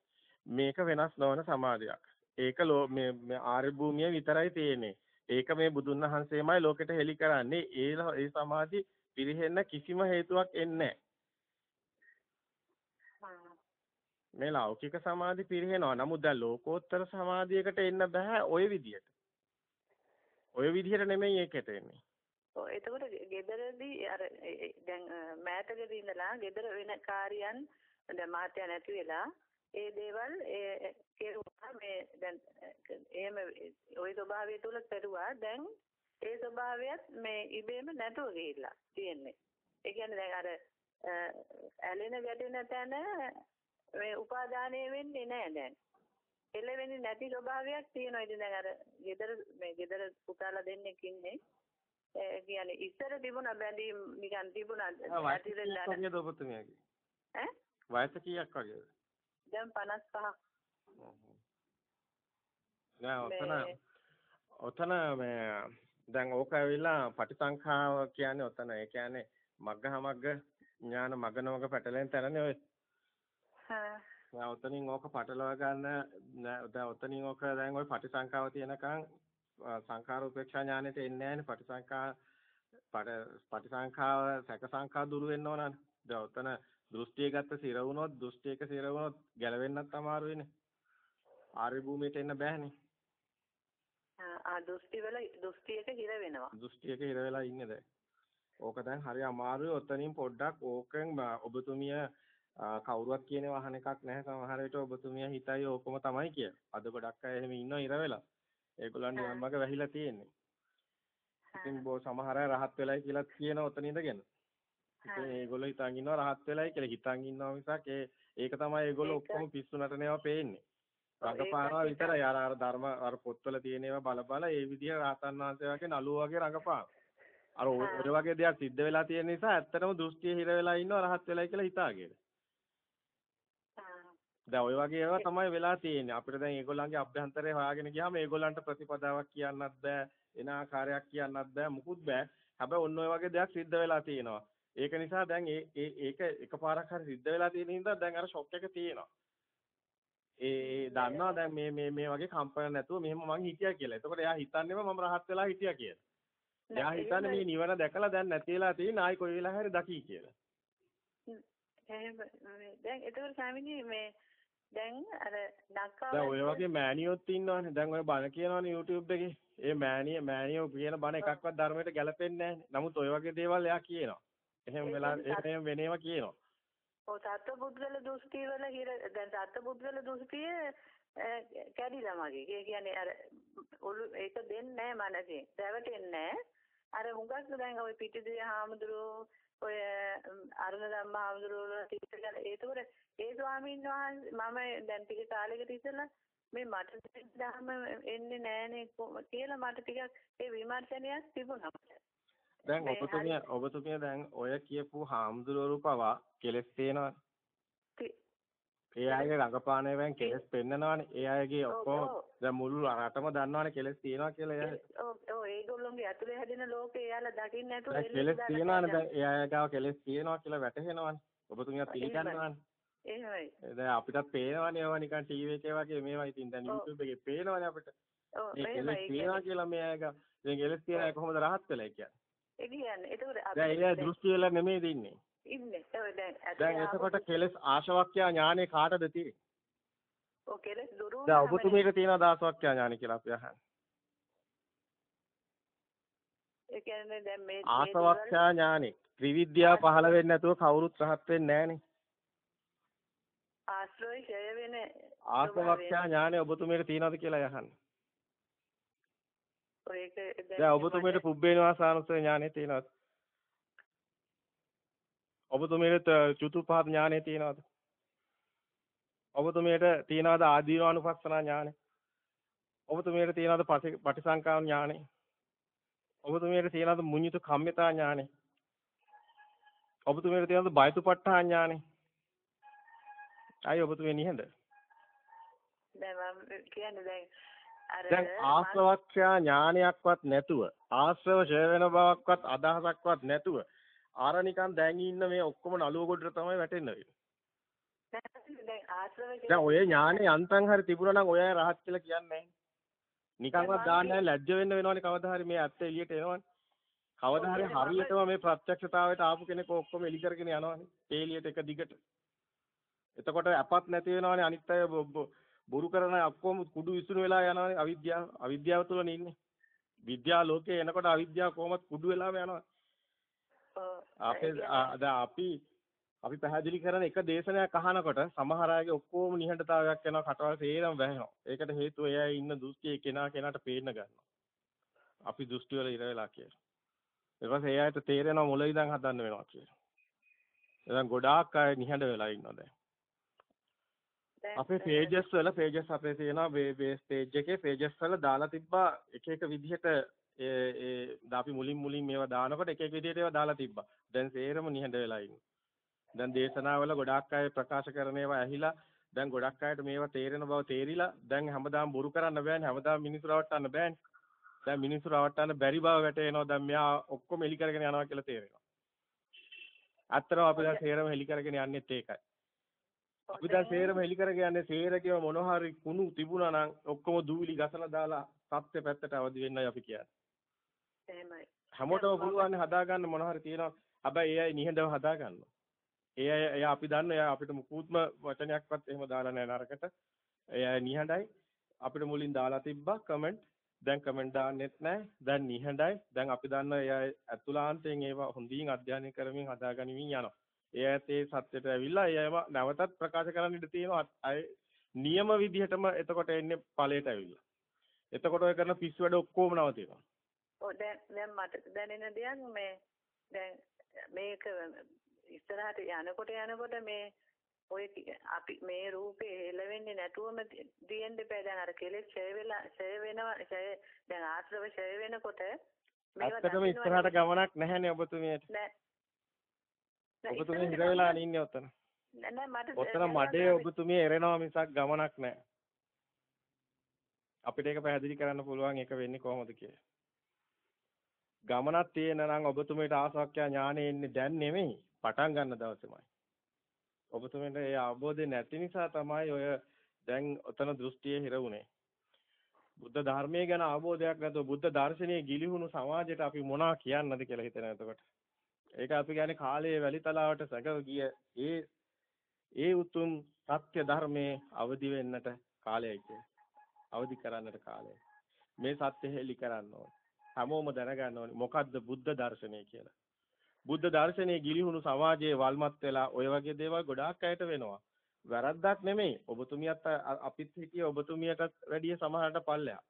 මේක වෙනස් නොවන සමාධියක්. ඒක මේ ආර්ය භූමිය විතරයි තියෙන්නේ. ඒක මේ බුදුන් වහන්සේමයි ලෝකෙට හෙළි කරන්නේ. ඒ ඒ සමාධි පිරෙහෙන්න කිසිම හේතුවක් එන්නේ නැහැ. මේ ලෞකික සමාධි පිරිහෙනවා. නමුත් දැන් ලෝකෝත්තර සමාධියකට එන්න බෑ ওই විදියට. ওই විදියට නෙමෙයි ඒකට එන්නේ. ඔව් එතකොට ගෙදරදී අර දැන් මෑතකදී ඉඳලා ගෙදර වෙන කාර්යයන් දැන් මහත්ය නැති වෙලා ඒ දේවල් ඒ කෙරුවා මේ දැන් එහෙම ওই ස්වභාවය තුල කරුවා දැන් ඒ ස්වභාවයත් මේ ඉබේම නැතුව ගිහිල්ලා තියෙන්නේ. ඒ කියන්නේ දැන් අර ඇලෙන ගැටෙන තැන මේ උපාදානය වෙන්නේ නැහැ දැන්. එළවෙන්නේ නැති ස්වභාවයක් තියෙනවා. ඉතින් දැන් අර ගෙදර මේ ගෙදර පුතාලා දෙන්නෙක් ඉන්නේ. ඒ කියන්නේ ඉස්සර තිබුණා බැඳීම් නිකන් තිබුණා ඇතිරෙලා වගේද ඔබතුමියගේ ඈ වයස කීයක් වගේද දැන් 55 නෑ ඔතන ඔතන මේ දැන් ඕක ඇවිල්ලා පටිසංඛාව කියන්නේ ඔතන ඒ කියන්නේ මග්ගහ මග්ග ඥාන මග්ගනෝග පැටලෙන තැනනේ ඔය දැන් ඔතනින් ඕක පටලවා ගන්න දැන් ඔතනින් ඕක දැන් ওই පටිසංඛාව තියෙනකන් සංඛාර උපේක්ෂා ඥානෙට එන්නේ නැහැනේ. පටිසංඛා පටිසංඛාව සැක සංඛා දුරු වෙන්න ඕනනේ දැන් ඔතන දෘෂ්ටිය ගත්ත සිර වුණොත් දෘෂ්ටියක සිර වුණොත් ගැලවෙන්නත් අමාරු වෙන්නේ ආර්ය භූමියට එන්න බෑනේ. ආ දෘෂ්ටි වල දෘෂ්ටියක හිර වෙනවා. දෘෂ්ටියක හිර වෙලා ඉන්නේ දැන්. ඕක දැන් හරි අමාරුයි. ඔතනින් පොඩ්ඩක් ඕකෙන් ඔබතුමිය කවුරුවත් කියන වහන එකක් නැහැ සමහර විට ඔබතුමිය හිතයි ඕකම තමයි කිය. අද ගොඩක් අය එහෙම ඉන්නව ඉර වෙලා. ඒගොල්ලන් නිවන් මාර්ග වැහිලා තියෙන්නේ. ඉතින් බෝ සමහර අය රහත් වෙලයි කියලා කියන ඔතන ඉඳගෙන. ඉතින් ඒගොල්ලෝ හිතන් ඉන්නවා රහත් වෙලයි කියලා හිතන් ඉන්නවා මිසක් ඒ ඒක තමයි ඒගොල්ලෝ ඔක්කොම පිස්සු නටනේවා පේන්නේ. රඟපානවා විතරයි අර අර ධර්ම අර පොත්වල තියෙන ඒවා බල බල ඒ විදිහ රහතන් වහන්සේ වගේ නළුව වගේ රඟපාන. අර ඔය වගේ දෙයක් සිද්ධ වෙලා තියෙන නිසා ඇත්තටම දෘෂ්ටිය හිර වෙලා ඉන්නවා රහත් වෙලයි කියලා හිතාගෙන. දැන් ওই වගේ ඒවා තමයි වෙලා තියෙන්නේ. අපිට දැන් ඒගොල්ලන්ගේ අභ්‍යන්තරය හොයාගෙන ගියාම ඒගොල්ලන්ට ප්‍රතිපදාවක් කියන්නත් බෑ. එන ආකාරයක් කියන්නත් බෑ. මුකුත් බෑ. හැබැයි ඔන්න ඔය වගේ දෙයක් සිද්ධ වෙලා තියෙනවා. ඒක නිසා දැන් ඒ ඒක එකපාරක් හරි සිද්ධ වෙලා තියෙන හින්දා දැන් අර ෂොක් එක තියෙනවා. ඒ දන්නවා දැන් මේ මේ මේ වගේ කම්පන නැතුව මෙහෙම මං හිටියා කියලා. එතකොට එයා හිතන්නේම මම රහත් වෙලා හිටියා කියලා. එයා හිතන්නේ මේ නිවන දැකලා දැන් නැතිලා තියෙන ආයි කොයි වෙලාව හරි දකි කියලා. එහෙම දැන් ඒතකොට ස්වාමීනි මේ දැන් අර නක්කා දැන් ඔය වගේ මෑනියොත් ඉන්නවනේ. දැන් ඔය බණ කියනවනේ YouTube එකේ. ඒ මෑනිය මෑනියෝ කියන බණ එකක්වත් ධර්මයට ගැලපෙන්නේ නැහැ. නමුත් ඔය වගේ දේවල් එයා කියනවා. එහෙම වෙලා එහෙම වෙනේවා කියනවා. ඔව් සත්පුද්ගල දෘෂ්ටි වල හිර දැන් සත්පුද්ගල දෘෂ්ටිය කැඩිලා මගේ. ඒ කියන්නේ අර ඔලු ඒක දෙන්නේ නැහැ මනසේ. රැවටෙන්නේ නැහැ. අර හුඟක් දැන් ওই පිටිදිය හාමුදුරුවෝ ඔය අරුණ ධම්ම හාමුදුරුවෝ තිස්සකල ඒතකොට ඒ ස්වාමීන් වහන්සේ මම දැන් ටික කාලයකට ඉස්සෙල්ලා මේ මට ධර්ම එන්නේ නෑනේ කියලා මට ටිකක් ඒ විමර්ශනයක් තිබුණා. දැන් ඔබතුමිය ඔබතුමිය දැන් ඔය කියපු හාමුදුරුවෝ පවා කෙලස් තේනවා. ඒ අයගේ රඟපාන ඒවායින් කෙලස් පෙන්නනවානේ. ඒ අයගේ ඔක්කොම දැන් මුළු රටම දන්නවානේ කෙලස් තියනවා කියලා එයා. ඔව් ඒගොල්ලෝගේ ඇතුලේ හැදෙන ලෝකේ එයාලා දකින්න නැතුව කෙලස් තියනවානේ දැන් ඒ අය ගාව කෙලස් තියනවා කියලා වැටහෙනවානේ. ඔබතුමියත් පිළිගන්නවානේ. එහෙමයි. දැන් අපිටත් පේනවනේ ඒවා නිකන් ටීවී එකේ වගේ මේවා ඉතින් දැන් YouTube එකේ පේනවනේ අපිට. ඔව් කෙලස් තියනවා කියලා මේ අය ගාව. දැන් කෙලස් තියන අය කොහොමද රහත් වෙලා කියන්නේ? ඒ කියන්නේ අපි දැන් ඒ දෘෂ්ටි වල නෙමෙයිද ඉන්නේ. ඉන්නේ. දැන් එතකොට කෙලස් ආශවක්ඛ්‍යා ඥානෙ කාටද තියෙන්නේ? ඔව් කෙලස් දුරු දැන් ඔබතුමීට තියෙන දාසවක්ඛ්‍යා ඥානෙ කියලා අපි අහන්නේ. ඒ කියන්නේ දැන් මේ ආසවක්ඛ්‍යා ඥානෙ ත්‍රිවිද්‍යාව පහළ වෙන්නේ නැතුව කවුරුත් රහත් වෙන්නේ නැහනේ. ආශ්‍රය ඡය වෙන ආසවක්ඛ්‍යා ඥානෙ ඔබතුමීට තියෙනවද කියලා අහන්නේ. ඔය ඒක දැන් ඔබතුමීට පුබ්බේනවාසානුස්සය ඥානෙ තියෙනවද? ඔබතුමීට චතුප්පහත් ඥානෙ තියෙනවද? ඔබතුමීට තියෙනවද ආදීනවානුපස්සනා ඥානෙ? ඔබතුමීට තියෙනවද පටිසංකාර ඥානෙ? ඔබතුමීට තියෙනවද මුඤ්ඤිත කම්මිතා ඥානෙ? ඔබතුමීට තියෙනවද බයතුපට්ඨා ඥානෙ? අය ඔබතුමී නිහඬ. දැන් මම කියන්නේ දැන් දැන් ආශ්‍රවක්ඛ්‍යා ඥානයක්වත් නැතුව ආශ්‍රව ඡය වෙන බවක්වත් අදහසක්වත් නැතුව ආර නිකන් දැන් ඉන්න මේ ඔක්කොම නළුව ගොඩට තමයි වැටෙන්න වෙන්නේ. දැන් ඔය ඥානේ යන්තම් හරි තිබුණා නම් ඔය අය රහත් කියලා කියන්නේ නැහැ. නිකන්වත් දාන්න නැහැ ලැජ්ජ වෙන්න වෙනවනේ කවදා හරි මේ ඇත්ත එළියට එනවනේ. කවදා හරි හරියටම මේ ප්‍රත්‍යක්ෂතාවයට ආපු කෙනෙක් ඔක්කොම එලි කරගෙන යනවනේ. එළියට එක දිගට. එතකොට අපත් නැති වෙනවනේ අනිත් අය බොරු කරන ඔක්කොම කුඩු විසුණු වෙලා යනවනේ අවිද්‍යාව. අවිද්‍යාව තුලනේ ඉන්නේ. විද්‍යා ලෝකේ එනකොට අවිද්‍යාව කොහොමද කුඩු වෙලාම යනවා. අපේ දැන් අපි අපි පැහැදිලි කරන එක දේශනයක් අහනකොට සමහර අයගේ ඔක්කොම නිහඬතාවයක් යනවා කටවල් සේරම වැහෙනවා. ඒකට හේතුව එයා ඉන්න දෘෂ්ටියේ කෙනා කෙනාට පේන්න ගන්නවා. අපි දෘෂ්ටි වල ඉර වෙලා කියලා. ඊට පස්සේ එයාට තේරෙනවා මුල ඉඳන් හදන්න වෙනවා කියලා. දැන් ගොඩාක් අය නිහඬ වෙලා ඉන්නවා දැන්. අපේ පේජස් වල පේජස් අපේ තියෙනවා බේස් පේජ් එකේ පේජස් වල දාලා තිබ්බා එක එක විදිහට ඒ ඒ අපි මුලින් මුලින් මේවා දානකොට එක එක විදිහට ඒවා දාලා තිබ්බා. දැන් සේරම නිහඬ වෙලා ඉන්නේ. දැන් දේශනාවල ගොඩාක් අය ප්‍රකාශ කරන ඒවා ඇහිලා දැන් ගොඩක් අයට මේවා තේරෙන බව තේරිලා දැන් හැමදාම බොරු කරන්න බෑනේ හැමදාම මිනිස්සු රවට්ටන්න බෑනේ. දැන් මිනිස්සු රවට්ටන්න බැරි බව වැටේනවා. දැන් මෙයා ඔක්කොම එලි කරගෙන යනවා කියලා තේරෙනවා. ඇත්තටම අපි දැන් සේරම එලි කරගෙන යන්නේත් ඒකයි. අපි දැන් සේරම හෙලි කරගෙන යන්නේ සේරකේම මොන හරි කුණු තිබුණා නම් ඔක්කොම දූවිලි ගසලා දාලා සත්‍ය පැත්තට අවදි වෙන්නයි අපි කියන්නේ. එහෙමයි. හැමෝටම පුළුවන් හදාගන්න මොන හරි තියෙනවා. හැබැයි ඒ අය නිහඬව හදාගන්නවා. ඒ අය එයා අපි දන්න එයා අපිට මුකුත්ම වචනයක්වත් එහෙම දාලා නැහැ නරකට. ඒ අය නිහඬයි. අපිට මුලින් දාලා තිබ්බා කමෙන්ට්. දැන් කමෙන්ට් දාන්නෙත් නැහැ. දැන් නිහඬයි. දැන් අපි දන්න එයා ඇතුළාන්තයෙන් ඒවා හොඳින් අධ්‍යයනය කරමින් හදාගනිමින් යනවා. ඒ ඇත් ඒ සත්‍යයට ඇවිල්ලා ඒව නැවතත් ප්‍රකාශ කරන්න ඉඩ තියෙනවා. අය නියම විදිහටම එතකොට එන්නේ ඵලයට ඇවිල්ලා. එතකොට ඔය කරන පිස්සු වැඩ ඔක්කොම නවතිනවා. ඔව් දැන් දැන් මට දැනෙන දෙයක් මේ දැන් මේක ඉස්සරහට යනකොට යනකොට මේ ඔය අපි මේ රූපේ හෙලවෙන්නේ නැතුවම දියෙන්න බෑ දැන් අර කෙලෙස් ඡය වෙලා ඡය වෙනවා ඡය දැන් ආශ්‍රව ඡය වෙනකොට ඇත්තටම ඉස්සරහට ගමනක් නැහැනේ ඔබතුමියට නෑ ඔබතුමිය හිර වෙලා ඉන්නේ ඔතන. නෑ මට ඔතන මඩේ ඔබතුමිය එරෙනවා මිසක් ගමනක් නෑ. අපිට ඒක පැහැදිලි කරන්න පුළුවන් ඒක වෙන්නේ කොහොමද කියලා. ගමනක් තියෙන නම් ඔබතුමියට ආසවක්ඛ්‍යා ඥානෙ එන්නේ දැන් නෙමෙයි පටන් ගන්න දවසේමයි. ඔබතුමියට ඒ අවබෝධය නැති නිසා තමයි ඔය දැන් ඔතන දෘෂ්ටියේ හිර වුනේ. බුද්ධ ධර්මයේ ගැන අවබෝධයක් නැතුව බුද්ධ දර්ශනයේ ගිලිහුණු සමාජයට අපි මොනවා කියන්නද කියලා හිතන එතකොට. ඒක අපි කියන්නේ කාලයේ වැලිතලාවට සැකව ගිය ඒ ඒ උතුම් සත්‍ය ධර්මයේ අවදි වෙන්නට කාලයයි අවදි කරන්නට කාලයයි. මේ සත්‍ය හෙලි කරන්න ඕනේ. හැමෝම දැනගන්න ඕනේ මොකද්ද බුද්ධ දර්ශනය කියලා. බුද්ධ දර්ශනයේ ගිලිහුණු සමාජයේ වල්මත් වෙලා ඔය වගේ දේවල් ගොඩාක් අයට වෙනවා. වැරද්දක් නෙමෙයි. ඔබතුමියත් අපිත් හිටිය ඔබතුමියටත් වැඩිය සමහරට පල්ලෙහා.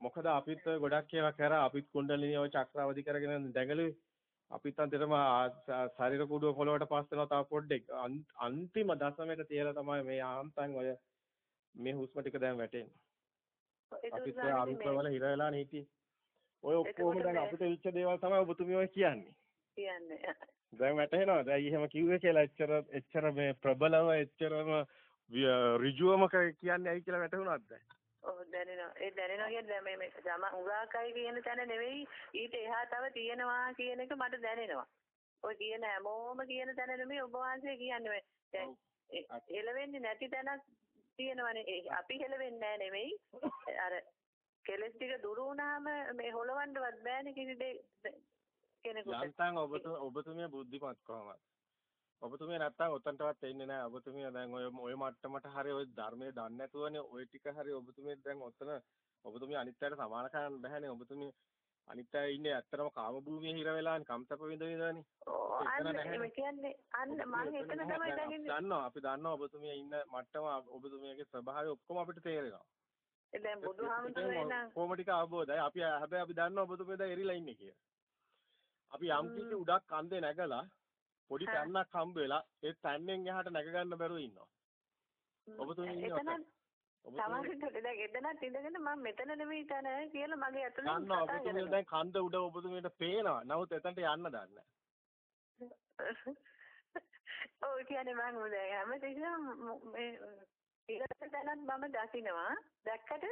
මොකද අපිත් ගොඩක් ඒවා කරා අපිත් කුණ්ඩලිනිය ඔය චක්‍රවදි කරගෙන දැඟලුවේ. අපිත් අන්තිමටම ශරීර කුඩුව පොළවට පාස් වෙනවා තව පොඩ්ඩෙක් අන්තිම දශමයට තියලා තමයි මේ ආන්තන් ඔය මේ හුස්ම ටික දැන් වැටෙන්නේ අපිත් ඔය අරුපවල හිර වෙලා හිටියේ ඔය ඔක්කොම දැන් අපිට විච්ච දේවල් තමයි ඔබතුමිය ඔය කියන්නේ කියන්නේ දැන් වැටහෙනවා දැන් එහෙම කිව්වේ කියලා එච්චර එච්චර මේ ප්‍රබලව එච්චරම ඍජුවම කියන්නේ ඇයි කියලා වැටහුණාද දැන් ඔව් දැනෙනවා. ඒ දැනෙනවා කියන්නේ මේ මේ ජම උගාකයි කියන තැන නෙවෙයි ඊට එහා තව තියෙනවා කියන එක මට දැනෙනවා. ඔය කියන හැමෝම කියන තැන නෙමෙයි ඔබ වහන්සේ කියන්නේ. දැන් හෙලවෙන්නේ නැති තැනක් තියෙනවනේ. අපි හෙලවෙන්නේ නැහැ නෙමෙයි. අර කෙලස් ටික දුරු වුණාම මේ හොලවන්නවත් බෑනේ දෙයක් කෙනෙකුට. යන්තම් ඔබ ඔබතුමිය බුද්ධිමත් කොහොමද? ඔබතුමිය නැත්තම් ඔතනටවත් එන්නේ නැහැ. ඔබතුමිය දැන් ඔය ඔය මට්ටමට හරි ඔය ධර්මයේ දන්නේ නැතුවනේ ඔය ටික හරි ඔබතුමිය දැන් ඔතන ඔබතුමිය අනිත් අයට සමාන කරන්න බෑනේ. ඔබතුමිය අනිත් අය ඉන්නේ ඇත්තටම කාම භූමියේ හිර වෙලානේ කම්තප විඳ විඳනේ. අන්න කියන්නේ අන්න මම එතන තමයි දැනෙන්නේ. දන්නවා අපි දන්නවා ඔබතුමිය ඉන්න මට්ටම ඔබතුමියගේ ස්වභාවය ඔක්කොම අපිට තේරෙනවා. දැන් බුදුහාමුදුරේ නම් කොහොම ටික අවබෝධයි. අපි හැබැයි අපි දන්නවා දැන් එරිලා ඉන්නේ කියලා. අපි යම් කිසි උඩක් කන්දේ නැගලා පොඩි තැන්නක් හම්බ වෙලා ඒ තැන්නෙන් එහාට නැග ගන්න බැරුව ඉන්නවා. ඔබතුමිය ඉන්නවා. සමහරවිට දැන් එතනත් ඉඳගෙන මම මෙතන නෙමෙයි තන කියලා මගේ ඇතුළේ දන්නවා ඔබතුමිය දැන් කන්ද උඩ ඔබතුමියට පේනවා. නමුත් එතනට යන්න දන්නේ නැහැ. ඔව් කියන්නේ මම දැන් හැමතිස්සෙම මේ ඊළඟ දැනත් මම දකිනවා. දැක්කට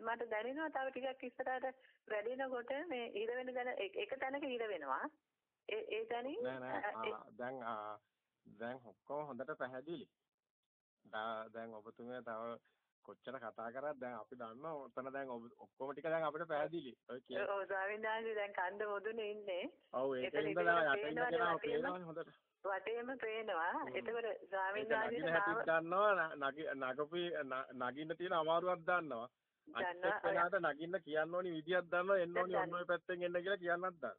මට දැනෙනවා තව ටිකක් ඉස්සරහට වැඩිනකොට මේ ඊර වෙන දැන එක තැනක ඊර වෙනවා. ඒ ඒ තැනින් දැන් දැන් ඔක්කොම හොඳට පැහැදිලි. දැන් ඔබතුමිය තව කොච්චර කතා කරත් දැන් අපි දන්නවා ඔතන දැන් ඔක්කොම ටික දැන් අපිට පැහැදිලි. ඔය කියන්නේ. ඔව් ස්වාමීන් වහන්සේ දැන් කන්ද මොදුනේ ඉන්නේ. ඔව් ඒක ඉඳලා යට ඉන්න කෙනා පේනවනේ හොඳට. වටේම පේනවා. එතකොට ස්වාමීන් වහන්සේ දන්නවා නගපි නගින්න තියෙන අමාරුවක් දන්නවා. අනිත් නගින්න කියන්න ඕනි විදියක් දන්නවා එන්න ඕනි ඔන්න ඔය පැත්තෙන් එන්න කියලා කියන්නත් දන්නවා.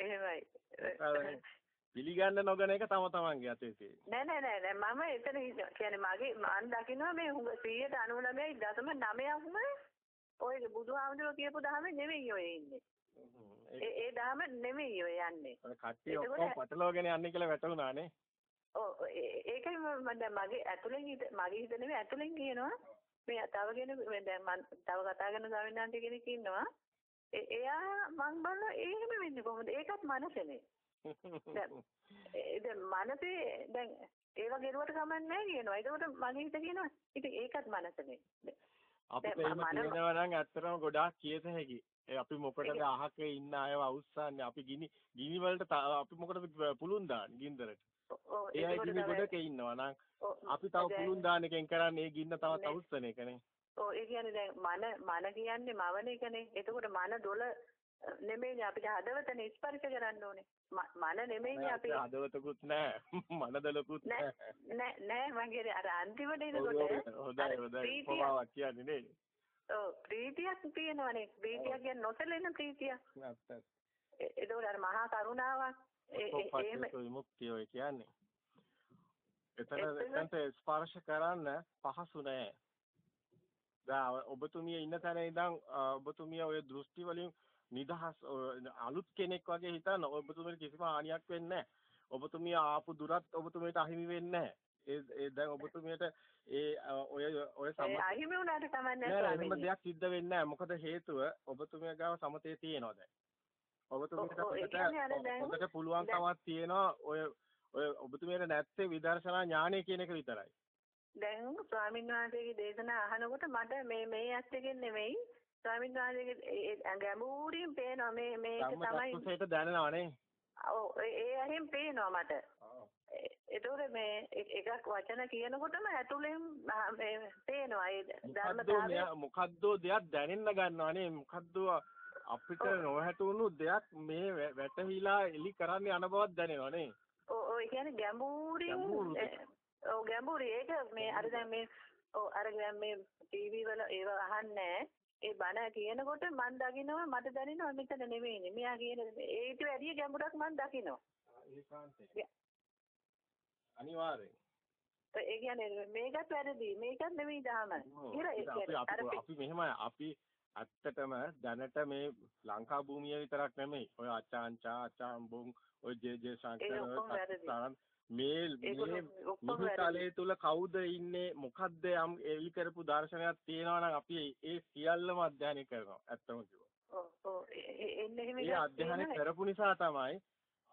එහෙමයි. පිළිගන්න නොගන එක තම තමන්ගේ අතේ තියෙන. නෑ නෑ නෑ නෑ මම එතන කියන්නේ මගේ මම දකින්නවා මේ 199.9ක්ම ඔය බුදුහාමුදුරුවෝ කියපු දහම නෙවෙයි ඔය ඉන්නේ. ඒ ඒ දහම නෙවෙයි ඔය යන්නේ. කට්ටිය ඔක්කොම පටලවාගෙන යන්නේ කියලා වැටුණානේ. ඔව් ඒකයි මම දැන් මගේ ඇතුලෙන් මගේ හිත නෙවෙයි ඇතුලෙන් කියනවා. මේ තව කෙනෙක් දැන් මම තව කතා කරන වහන්සේ කෙනෙක් ඉන්නවා. එයා මං බලනවා එහෙම වෙන්නේ කොහොමද? ඒකත් මනසනේ දැන් මනසේ දැන් ඒව ගෙරුවට කමක් නැහැ කියනවා. ඒකට මගේ හිත කියනවා ඉතින් ඒකත් මනසනේ අපිට එහෙම කියනවා නම් ඇත්තටම ගොඩාක් කියත හැකි අපි මොකටද අහක ඉන්න අයව අවුස්සන්නේ අපි ගිනි ගිනි වලට අපි මොකටද පුළුන් දාන්නේ ගින්දරට ඒ අය ගිනි ගොඩක ඉන්නවා නම් අපි තව පුළුන් දාන එකෙන් කරන්නේ ඒ ගින්න තවත් අවුස්සන එකනේ ඔව් ඒ කියන්නේ දැන් මන මන කියන්නේ මවන එකනේ. එතකොට මන දොල නෙමෙයිනේ අපිට හදවතනේ ස්පර්ශ කරන්න ඕනේ. මන නෙමෙයිනේ අපි හදවතකුත් නැහැ. <laughs> මනදලකුත් නැහැ. නෑ නෑ මං කියන්නේ අර අන්තිමට එනකොට හොඳයි හොඳයි කොමාවක් කියන්නේ නේද? ඔව් ප්‍රීතියක් තියෙනවනේ. ප්‍රීතියක් කියන්නේ නොසැලෙන ප්‍රීතියක්. නැත්තම්. එතකොට අර මහා කරුණාවක් එහෙම විමුක්තිය ඔය කියන්නේ. එතන එතනට ස්පර්ශ කරන්න පහසු නෑ. දැන් ඔබතුමිය ඉන්න තැන ඉඳන් ඔබතුමිය ඔය දෘෂ්ටි වලින් නිදහස් අලුත් කෙනෙක් වගේ හිතන ඔබතුමියට කිසිම හානියක් වෙන්නේ ඔබතුමිය ආපු දුරත් ඔබතුමියට අහිමි වෙන්නේ ඒ ඒ දැන් ඔබතුමියට ඒ ඔය ඔය සම අහිමි වුණාට කමන්නේ නැහැ එහෙම දෙයක් සිද්ධ වෙන්නේ නැහැ මොකද හේතුව ඔබතුමිය ගාව සමතේ තියෙනවා දැන්. ඔබතුමියට හොඳට පුළුවන්කමක් තියෙනවා ඔය ඔය ඔබතුමියට නැත්තේ විදර්ශනා ඥානය කියන එක විතරයි. දැන් ස්වාමීන් වහන්සේගේ දේශනා අහනකොට මට මේ මේ ඇත්තකින් නෙමෙයි. ස්වාමීන් වහන්සේගේ ගැඹුරින් පේනවා. මේ මේක තමයි සම්මතයට දැනෙනවනේ. ඔව් ඒ අහින් පේනවා මට. ඒතකොට මේ එකක් වචන කියනකොටම ඇතුලෙන් මේ පේනවා ඒ ධර්මතාවය මොකද්ද දෙයක් දැනෙන්න ගන්නවානේ මොකද්ද අපිට නොහැටුණු දෙයක් මේ වැටහිලා එලි කරන්න යන බවක් දැනෙනවානේ. ඔව් ඔය කියන්නේ ගැඹුරින් ඔව් ගැඹුරු ඒක මේ අර දැන් මේ ඔව් අර දැන් මේ ටීවී වල ඒව අහන්නේ ඒ බණ කියනකොට මන් දකින්නවා මට දැනෙනවා මෙතන නෙමෙයිනේ. මෙයා කියන ඒට වැඩිය ගැඹුරක් මන් දකින්නවා. ඒකාන්තයෙන්. අනිවාර්යෙන්. ඒ කියන්නේ මේකත් වැරදි. මේකත් නෙමෙයි දහම. කියලා අපි මෙහෙමයි අපි ඇත්තටම දැනට මේ ලංකා භූමිය විතරක් නෙමෙයි. ඔය අචාන්චා අචාම්බුන් ඔය ජේ ජේ ශාන්තර මේ මේ මිහිතලේ තුල කවුද ඉන්නේ මොකද්ද යම් එලි කරපු දර්ශනයක් තියෙනවා නම් අපි ඒ සියල්ලම අධ්‍යයනය කරනවා ඇත්තම කිව්වොත්. ඔව් ඔව් එන්නේ එහෙම ඒ අධ්‍යයනය කරපු නිසා තමයි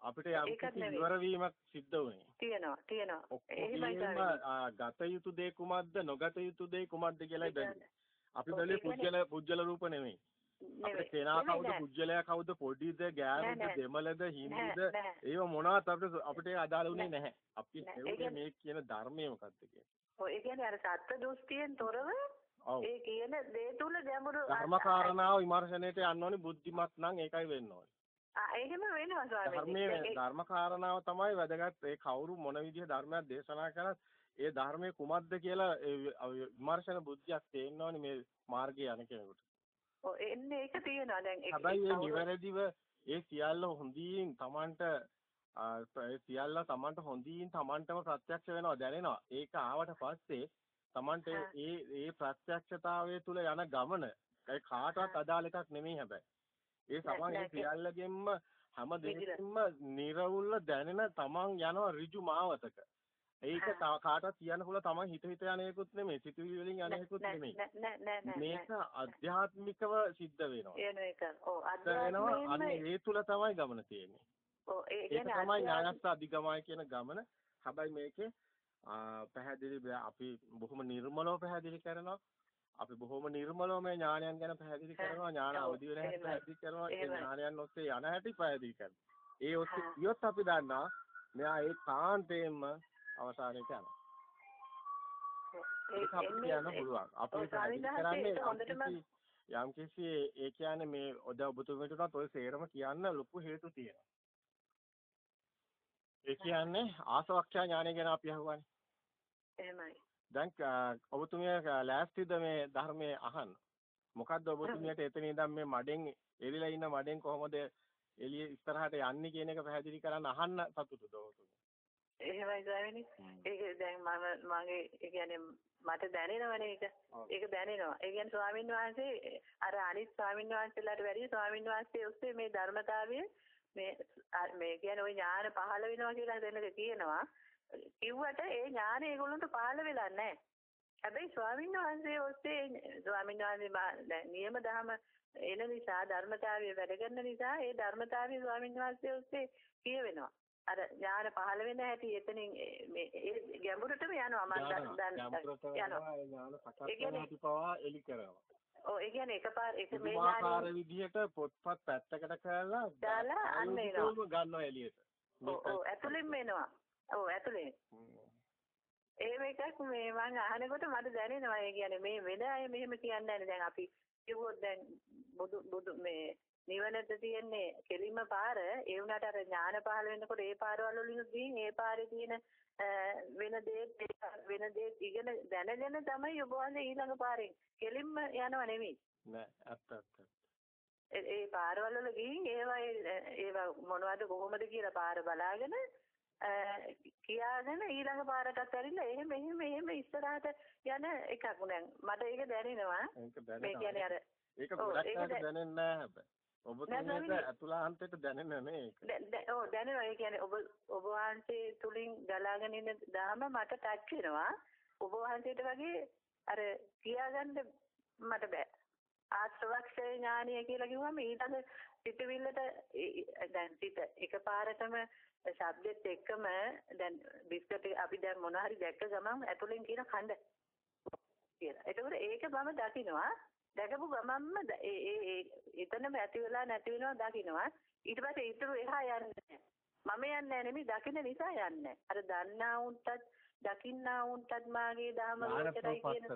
අපිට යම් ඉවර වීමක් සිද්ධ වුනේ. තියෙනවා තියෙනවා. එහෙමයි ගත යුතු දේ කුමක්ද නොගත යුතු දේ කුමක්ද කියලායි බැලුවේ. අපි බැලුවේ පුජ්‍යල පුජ්‍යල රූප නෙමෙයි. අපිට කෙනා කවුද පුජ්‍යලයා කවුද පොඩිද ගෑනුද දෙමළද හින්දුද ඒව මොනවත් අපිට අපිට අදාළ වුණේ නැහැ. අපි හෙව්වේ මේ කියන ධර්මය මොකක්ද කියන්නේ. ඔය කියන්නේ අර සත්‍ය දෘෂ්ටියෙන් තොරව ඒ කියන දේ තුල ගැඹුරු ධර්මකාරණාව විමර්ශනයේට යන්න ඕනි බුද්ධිමත් නම් ඒකයි වෙන්න ඕනි. එහෙම වෙනවා ස්වාමීනි. ධර්මයේ ධර්මකාරණාව තමයි වැදගත්. ඒ කවුරු මොන විදිහ ධර්මයක් දේශනා කරත් ඒ ධර්මයේ කුමක්ද කියලා විමර්ශන බුද්ධියක් තේන්න ඕනි මේ මාර්ගයේ යන කෙනෙකුට. ඔව් එන්නේ ඒක තියෙනවා දැන් ඒක හැබැයි ඒ නිවැරදිව ඒ සියල්ල හොඳින් Tamanට ඒ සියල්ල Tamanට හොඳින් Tamanටම ප්‍රත්‍යක්ෂ වෙනවා දැනෙනවා ඒක ආවට පස්සේ Tamanට ඒ ඒ ප්‍රත්‍යක්ෂතාවය තුල යන ගමන ඒ කාටවත් අදාළ එකක් නෙමෙයි හැබැයි ඒ සමන් ඒ සියල්ලගෙන්ම හැම දෙයකින්ම නිර්වුල්ව දැනෙන Taman යනවා ඍජු මාවතක. ඒක කාටවත් කියන්න පුළුවන් තමන් හිත හිත යන එකකුත් නෙමෙයි සිතුවිලි වලින් යන එකකුත් නෙමෙයි. මේක අධ්‍යාත්මිකව සිද්ධ වෙනවා. එන එක. ඔව් අධ්‍යාත්මිකව අන්න ඒ තුල තමයි ගමන තියෙන්නේ. ඔව් ඒ කියන්නේ තමයි ඥානස්ස අධිගමයි කියන ගමන. හැබැයි මේකේ පැහැදිලි අපි බොහොම නිර්මලව පැහැදිලි කරනවා අපි බොහොම නිර්මලව මේ ඥානයන් ගැන පැහැදිලි කරනවා ඥාන අවදි වෙන හැටි පැහැදිලි කරනවා ඒ ඥානයන් ඔස්සේ යන හැටි පැහැදිලි කරනවා ඒ ඔස්සේ කියොත් අපි දන්නවා මෙයා ඒ කාන්තේම අවසානයේට යනවා. ඒක අපිට කියන්න පුළුවන්. අපි කරන්නේ යම් කිසි ඒ කියන්නේ මේ ඔද ඔබතුමීට උනත් ඔය සේරම කියන්න ලොකු හේතු තියෙනවා. ඒ කියන්නේ ආසවක්ඛ්‍යා ඥානය ගැන අපි අහුවානේ. එහෙමයි. දැන් ඔබතුමිය ලෑස්තිද මේ ධර්මයේ අහන්න? මොකද්ද ඔබතුමියට එතන ඉඳන් මේ මඩෙන් එලිලා ඉන්න මඩෙන් කොහොමද එළිය ඉස්සරහට යන්නේ කියන එක පැහැදිලි කරන්න අහන්න සතුටුද ඔහුතුමි? එහෙමයි ස්වාමීනි. ඒක දැන් මම මගේ ඒ කියන්නේ මට දැනෙනවනේ ඒක. ඒක දැනෙනවා. ඒ කියන්නේ ස්වාමීන් වහන්සේ අර අනිත් ස්වාමීන් වහන්සේලාට වැඩිය ස්වාමීන් වහන්සේ ඔස්සේ මේ ධර්මතාවය මේ මේ කියන්නේ ওই ඥාන පහළ වෙනවා කියලා දැනක කියනවා. කිව්වට ඒ ඥාන ඒගොල්ලන්ට පහළ වෙලා නැහැ. හැබැයි ස්වාමීන් වහන්සේ ඔස්සේ ස්වාමීන් වහන්සේ නියම දහම එන නිසා ධර්මතාවය වැඩ කරන නිසා ඒ ධර්මතාවය ස්වාමීන් වහන්සේ ඔස්සේ කියවෙනවා. අර ඥාන පහළ වෙන හැටි එතනින් මේ ඒ ගැඹුරටම යනවා මම දැන් යනවා ඥාන කරන හැටි පවා එලි කරනවා. ඔව් ඒ කියන්නේ එකපාර එක මේ ඥාන විදිහට පොත්පත් පැත්තකට කරලා දාලා අන්න එනවා. ගන්නවා එළියට. ඔව් ඔව් ඇතුලෙන් එනවා. ඔව් ඇතුලෙන්. එහෙම එකක් මේ මම අහනකොට මට දැනෙනවා ඒ කියන්නේ මේ වෙන අය මෙහෙම කියන්නේ නැහැ. දැන් අපි කිව්වොත් දැන් බුදු බුදු මේ නිවනට තියෙන්නේ කෙලින්ම පාර. ඒ වුණාට අර ඥාන පහළ වෙනකොට ඒ පාරවල් වලින් ගිහින් ඒ පාරේ තියෙන වෙන දේත් වෙන දේත් ඉගෙන දැනගෙන තමයි ඔබ වහන්සේ ඊළඟ පාරෙන් කෙලින්ම යනව නෙමෙයි. නෑ ඇත්ත ඇත්ත. ඒ පාරවල් වල ගිහින් ඒවා ඒවා මොනවද කොහොමද කියලා පාර බලාගෙන කියාගෙන ඊළඟ පාරටත් ඇරිලා එහෙම එහෙම එහෙම ඉස්සරහට යන එකක් දැන් මට ඒක දැනෙනවා මේ කියන්නේ අර ඒක ගොඩක් දැනෙන්නේ නැහැ හැබැයි ඔබතුමියට අතුලාන්තයට දැනෙන නේ ඒක. ඔව් දැනෙනවා. ඒ කියන්නේ ඔබ ඔබ වහන්සේ තුලින් ගලාගෙන ඉන්න දාම මට ටච් වෙනවා. ඔබ වහන්සේට වගේ අර කියාගන්න මට බෑ. ආශ්‍රවක්ෂය ඥානීය කියලා කිව්වම ඊළඟ පිටවිල්ලට දැන් පිට එකපාරටම ශබ්දෙත් එක්කම දැන් බිස්කට් අපි දැන් මොන හරි දැක්ක ගමන් ඇතුලෙන් කියන කඳ කියලා. ඒකවල ඒක මම දකිනවා. දැකපු ගමන්ම ඒ ඒ එතනම ඇති වෙලා නැති වෙනවා දකින්නවා ඊට පස්සේ ඊටු එහා යන්නේ මම යන්නේ නෙමෙයි දකින්න නිසා යන්නේ අර දන්නා උන්ටත් දකින්නා උන්ටත් මාගේ දාම ලෝකයයි කියන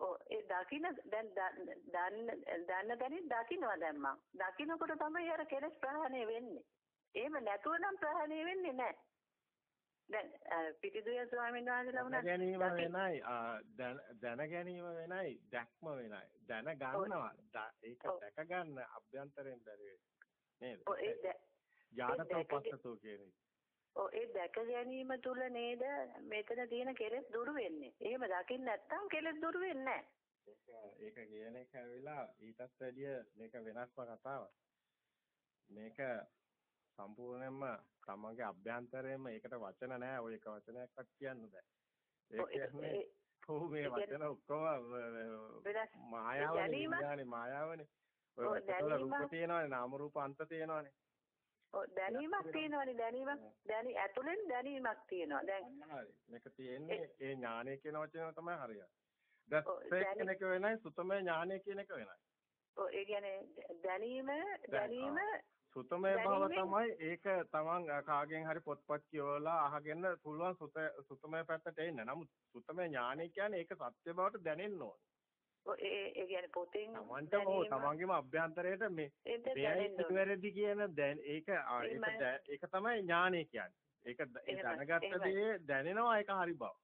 ඔව් ඒ දකින්න දැන් දන්න දන්න දැනින් දකින්නවා දැන් මං. දකින්නකොට තමයි අර කෙලස් ප්‍රහාණය වෙන්නේ එහෙම නැතුව නම් ප්‍රහාණය වෙන්නේ නැහැ. දැන් පිටිදුය ස්වාමීන් වහන්සේලා වුණා. ගැනීම වෙනයි දැන ගැනීම වෙනයි දැක්ම වෙනයි. දැන ගන්නවා ඒක දැක ගන්න අභ්‍යන්තරයෙන් බැරි නේද? ඥානතෝ පස්සතෝ කියන්නේ. ඔව් ඒ දැක ගැනීම තුල නේද මෙතන තියෙන කෙලෙස් දුරු වෙන්නේ. එහෙම දකින්න නැත්නම් කෙලෙස් දුරු වෙන්නේ නැහැ. ඒක කියන එක ඇවිලා ඊටත් වැඩිය මේක වෙනස්ම කතාවක්. මේක සම්පූර්ණයෙන්ම තමන්ගේ අභ්‍යන්තරයෙන්ම ඒකට වචන නැහැ. ඔය එක වචනයක්වත් කියන්න බෑ. ඒ කියන්නේ කොහොම මේ වචන ඔක්කොම මායාවනේ විඥානේ මායාවනේ. ඔය රූප තියෙනවානේ නාම රූප අන්ත තියෙනවානේ. ඔව් දැනීමක් තියෙනවානේ දැනීමක් දැනි ඇතුලෙන් දැනීමක් තියෙනවා. දැන් මේක තියෙන්නේ ඒ ඥානය කියන වචනය තමයි හරියට දැන් කියන එක වෙනයි සුතමේ ඥානය කියන එක වෙනයි. ඔව් ඒ කියන්නේ දැනීම දැනීම සුතමේ භව තමයි ඒක තමන් කාගෙන් හරි පොත්පත් කියවලා අහගෙන පුළුවන් සුත සුතමේ පැත්තට එන්න. නමුත් සුතමේ ඥානය කියන්නේ ඒක සත්‍ය බවට දැනෙන්න ඕනේ. ඒ ඒ කියන්නේ පොතෙන් තමන්ට ඕ තමන්ගේම අභ්‍යන්තරයට මේ දෙයයි වැරදි කියන දැන් ඒක ඒක තමයි ඥානය කියන්නේ. ඒක ඒ දැනගත්ත දේ දැනෙනවා ඒක හරි බව.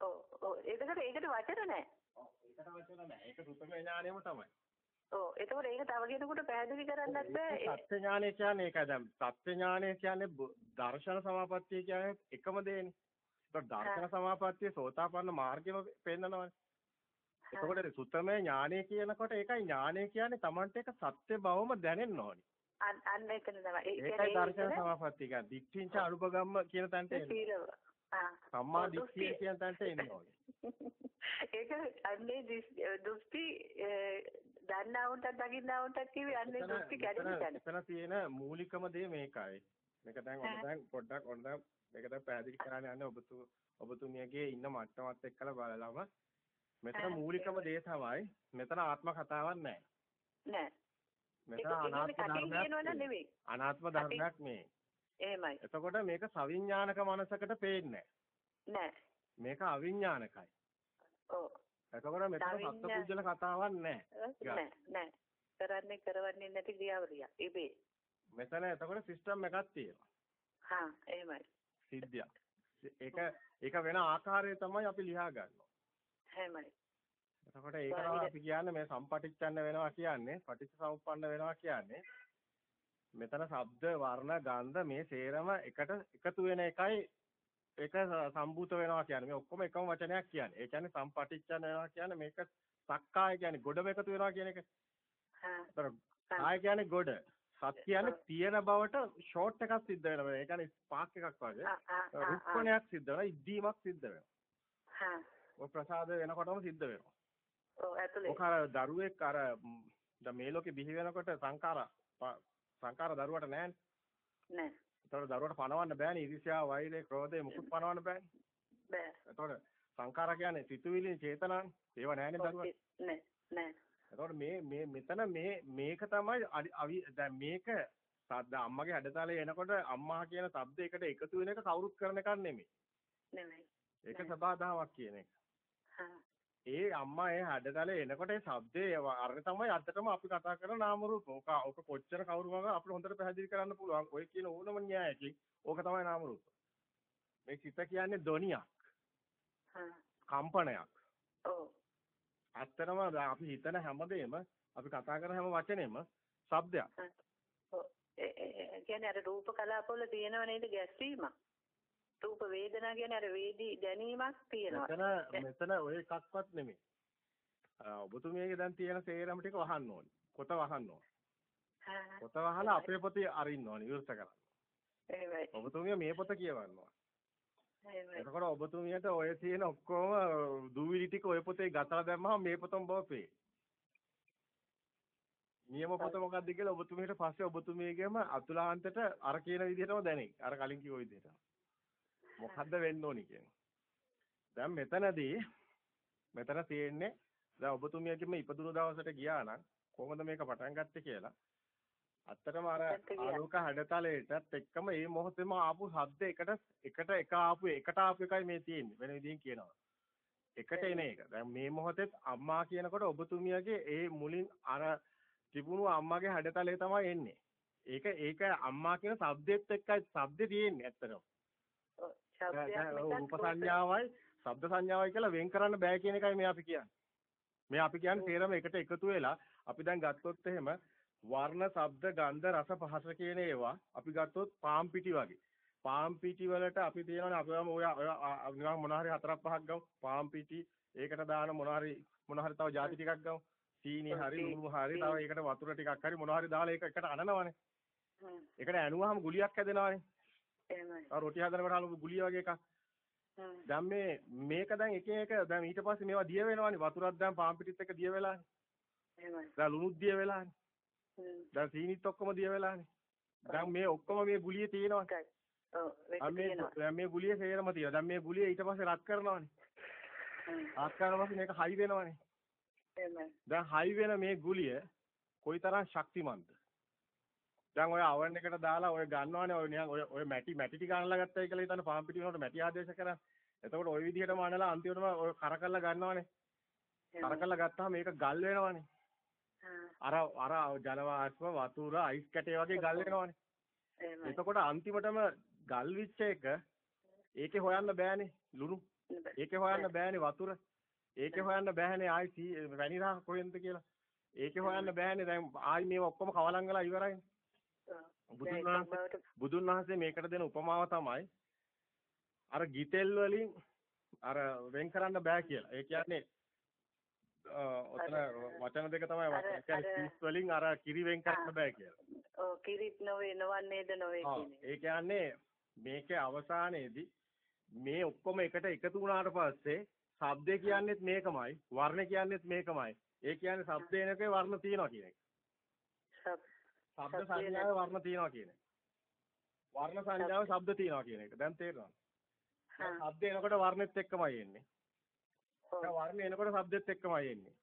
ඔව් ඔව් ඒකට ඒකට වචන නැහැ. ඔව් ඒකට වචන නැහැ. ඒක සුතමේ ඥානයම තමයි. ඔව් එතකොට ඒක තව කෙනෙකුට පැහැදිලි කරන්නත් බෑ. සත්‍ය ඥානය කියන්නේ ඒකයි දැන් සත්‍ය ඥානය කියන්නේ දර්ශන සමාපත්තිය කියන්නේ එකම දෙයනේ. ඒක දර්ශන සමාපත්තිය සෝතාපන්න මාර්ගෙම පෙන්නනවානේ. එතකොට සුත්තමේ ඥානය කියනකොට ඒකයි ඥානය කියන්නේ Tamanට එක සත්‍ය බවම දැනෙන්න ඕනේ. අන්න එතන තමයි. ඒකයි දර්ශන සමාපත්තිය කියන්නේ. දික්ඨින්ච අනුපගම්ම කියන තැනට එන්න. සම්මා දිට්ඨිය කියන තැනට එන්න ඕනේ. <laughs> ඒක අන්නේ දෘෂ්ටි දන්නා වුන්ටත් දකින්නා වුන්ටත් කිව්වේ අන්නේ දෘෂ්ටි කැඩෙන තැන. එතන තියෙන මූලිකම දේ මේකයි. මේක දැන් ඔන්න දැන් පොඩ්ඩක් ඔන්න දැන් මේක දැන් පැහැදිලි කරන්න යන්නේ ඔබතු ඔබතුමියගේ ඉන්න මට්ටමත් එක්කලා බලලාම මෙතන මූලිකම දේ තමයි මෙතන ආත්ම කතාවක් නැහැ. නෑ. මෙතන අනාත්ම ධර්මයක් අනාත්ම ධර්මයක් මේ. එහෙමයි. එතකොට මේක සවිඥානික මනසකට පේන්නේ නෑ. මේක අවිඥානිකයි. එතකොට මෙතන සත්පුජ්‍යල කතාවක් නැහැ. නෑ. කරන්නේ කරවන්නේ නැති ක්‍රියාවලිය. ඉබේ. මෙතන එතකොට සිස්ටම් එකක් තියෙනවා. හා එහෙමයි. සිද්ධියක්. ඒක ඒක වෙන ආකාරය තමයි අපි ලියා ගන්නවා. එහෙමයි. එතකොට ඒක තමයි අපි කියන්නේ මේ සම්පටිච්ඡන්න වෙනවා කියන්නේ පටිච්චසමුප්පන්න වෙනවා කියන්නේ මෙතන ශබ්ද වර්ණ ගන්ධ මේ සේරම එකට එකතු වෙන එකයි ඒක සම්භූත වෙනවා කියන්නේ මේ ඔක්කොම එකම වචනයක් කියන්නේ. ඒ කියන්නේ සම්පටිච්ඡන වෙනවා කියන්නේ මේක සක්කාය කියන්නේ ගොඩම එකතු වෙනවා කියන එක. හා. කාය කියන්නේ ගොඩ. සත් කියන්නේ තියෙන බවට ෂෝට් එකක් සිද්ධ වෙනවා. ඒ කියන්නේ ස්පාක් එකක් වගේ. රුප්පණයක් සිද්ධ වෙනවා. ඉද්දීමක් සිද්ධ වෙනවා. හා. ඔය ප්‍රසාද වෙනකොටම සිද්ධ වෙනවා. ඔව් ඇතුලේ. ඔක අර දරුවෙක් අර දැන් මේ ලෝකේ බිහි වෙනකොට සංඛාර සංඛාර දරුවට නැහැ නෑ. ඒතකොට දරුවට පණවන්න බෑනේ ඉරිසියා වෛරය ක්‍රෝධය මුකුත් පණවන්න බෑනේ. බෑ. ඒතකොට සංඛාර කියන්නේ සිතුවිලි චේතනානේ. ඒව නැහැනේ දරුවා. නෑ නෑ. එතකොට මේ මේ මෙතන මේ මේක තමයි දැන් මේක සද්ද අම්මගේ හැඩතලේ එනකොට අම්මා කියන શબ્ද එකට එකතු වෙන එක කවුරුත් කරන එකක් නෙමෙයි. නෙමෙයි. ඒක සබාධාවක් කියන එක. ඒ අම්මා ඒ හැඩතලේ එනකොට ඒ શબ્දේ අර තමයි අදටම අපි කතා කරන නාම රූප. ඕක ඕක කොච්චර කවුරු වගේ අපිට හොඳට පැහැදිලි කරන්න පුළුවන්. ඔය කියන ඕනම න්‍යායකින් ඕක තමයි නාම රූප. මේ සිත කියන්නේ ධ්වනියක්. කම්පනයක්. ඔව්. ඇත්තටම අපි හිතන හැමදේම අපි කතා කරන හැම වචනේම ශබ්දයක්. ඔව්. ඒ කියන්නේ අර රූප කලාපවල තියෙනව නේද ගැස්සීමක්? රූප වේදනා කියන්නේ අර වේදී දැනීමක් තියෙනවා. මෙතන මෙතන ඔය එකක්වත් නෙමෙයි. ඔබතුමියගේ දැන් තියෙන සේරම ටික වහන්න ඕනේ. පොත වහන්න ඕනේ. පොත වහලා අපේ පොතේ අරින්න ඕනේ විවෘත කරන්න. එහෙමයි. ඔබතුමිය මේ පොත කියවන්න ඕනේ. එහෙමයි. එතකොට ඔබතුමියට ඔය තියෙන ඔක්කොම දූවිලි ටික ඔය පොතේ ගතලා දැම්මම මේ පොතම බවපේ. නියම පොත මොකක්ද කියලා ඔබතුමියට පස්සේ ඔබතුමියගේම අතුලාන්තයට අර කියන විදිහටම දැනෙයි. අර කලින් කිව්ව විදිහටම. මොකද්ද වෙන්න ඕනි කියන්නේ. දැන් මෙතනදී මෙතන තියෙන්නේ දැන් ඔබතුමියගෙම ඉපදුණු දවසට ගියා නම් කොහොමද මේක පටන් ගත්තේ කියලා. අත්තටම අර ආලෝක හැඩතලයටත් එක්කම මේ මොහොතේම ආපු ශබ්ද එකට එකට එක ආපු එකට ආපු එකයි මේ තියෙන්නේ වෙන විදිහින් කියනවා. එකට එන එක. දැන් මේ මොහොතේත් අම්මා කියනකොට ඔබතුමියගේ ඒ මුලින් අර තිබුණු අම්මාගේ හැඩතලය තමයි එන්නේ. ඒක ඒක අම්මා කියන ශබ්දෙත් එක්කයි ශබ්දේ තියෙන්නේ ඇත්තටම. රූප සංඥාවයි ශබ්ද සංඥාවයි කියලා වෙන් කරන්න බෑ කියන එකයි මේ අපි කියන්නේ. මේ අපි කියන්නේ තේරම එකට එකතු වෙලා අපි දැන් ගත්තොත් එහෙම වර්ණ, ශබ්ද, ගන්ධ, රස, පහස කියන ඒවා අපි ගත්තොත් පාම් පිටි වගේ. පාම් පිටි වලට අපි තියෙනවානේ අපි ඔය ඔය නිකන් මොනවා හරි හතරක් පහක් ගමු. පාම් පිටි ඒකට දාන මොනවා හරි මොනවා හරි තව ಜಾති ටිකක් ගමු. සීනි හරි ලුණු හරි තව ඒකට වතුර ටිකක් හරි මොනවා හරි දාලා ඒක එකට අනනවනේ. ඒකට ඇනුවාම ගුලියක් හැදෙනවානේ. එහෙමයි. ආ රොටි හදනකොට අලු ගුලිය වගේ එකක්. දැන් මේ මේක දැන් එක එක දැන් ඊට පස්සේ මේවා දිය වෙනවානේ වතුරක් දැන් පාන් පිටිත් එක්ක දිය වෙලානේ. එහෙමයි. දැන් ලුණුත් දිය වෙලානේ. දැන් සීනිත් ඔක්කොම දිය වෙලානේ. දැන් මේ ඔක්කොම මේ ගුලිය තියෙනවා. ඔව් දැන් මේ ගුලිය සේරම තියෙනවා. දැන් මේ ගුලිය ඊට පස්සේ රත් කරනවානේ. රත් කරන පස්සේ මේක හයි වෙනවානේ. එහෙමයි. දැන් හයි වෙන මේ ගුලිය කොයිතරම් ශක්තිමත්ද? දැන් ඔය අවන් එකට දාලා ඔය ගන්නවනේ ඔය නිකන් ඔය ඔය මැටි මැටි ටික අනලා ගත්තයි කියලා හිතන්න පාම් පිටි වෙනකොට මැටි ආදේශ කරා. එතකොට ඔය විදිහටම අනලා අන්තිමටම ඔය කර කරලා ගන්නවනේ. කර කරලා ගත්තාම මේක ගල් වෙනවනේ. අර අර ජල වාෂ්ප වතුර අයිස් කැටේ වගේ ගල් වෙනවනේ. එතකොට අන්තිමටම ගල් විච්ච එක ඒකේ හොයන්න බෑනේ ලුණු. ඒකේ හොයන්න බෑනේ වතුර. ඒකේ හොයන්න බෑනේ ආයි වැනිරා කොහෙන්ද කියලා. ඒකේ හොයන්න බෑනේ දැන් ආයි මේව ඔක්කොම කවලම් කරලා ඉවරයිනේ. බුදුන් වහන්සේ බුදුන් වහන්සේ මේකට දෙන උපමාව තමයි අර ගිතෙල් වලින් අර වෙන් කරන්න බෑ කියලා. ඒ කියන්නේ ඔතන වචන දෙක තමයි වචන. කියන්නේ වලින් අර කිරි වෙන් කරන්න බෑ කියලා. ඔව් කිරිත් නොවේ නොවන්නේද නොවේ කියන්නේ. ඒ කියන්නේ මේකේ අවසානයේදී මේ ඔක්කොම එකට එකතු වුණාට පස්සේ ශබ්දය කියන්නේත් මේකමයි, වර්ණ කියන්නේත් මේකමයි. ඒ කියන්නේ ශබ්දේනකේ වර්ණ තියනවා කියන එක. ශබ්ද සංඥාවේ වර්ණ තියනවා කියන එක. වර්ණ සංඥාවේ ශබ්ද තියනවා කියන එක. දැන් තේරෙනවද? ශබ්ද එනකොට වර්ණෙත් එක්කමයි එන්නේ. දැන් වර්ණ එනකොට ශබ්දෙත් එක්කමයි එන්නේ.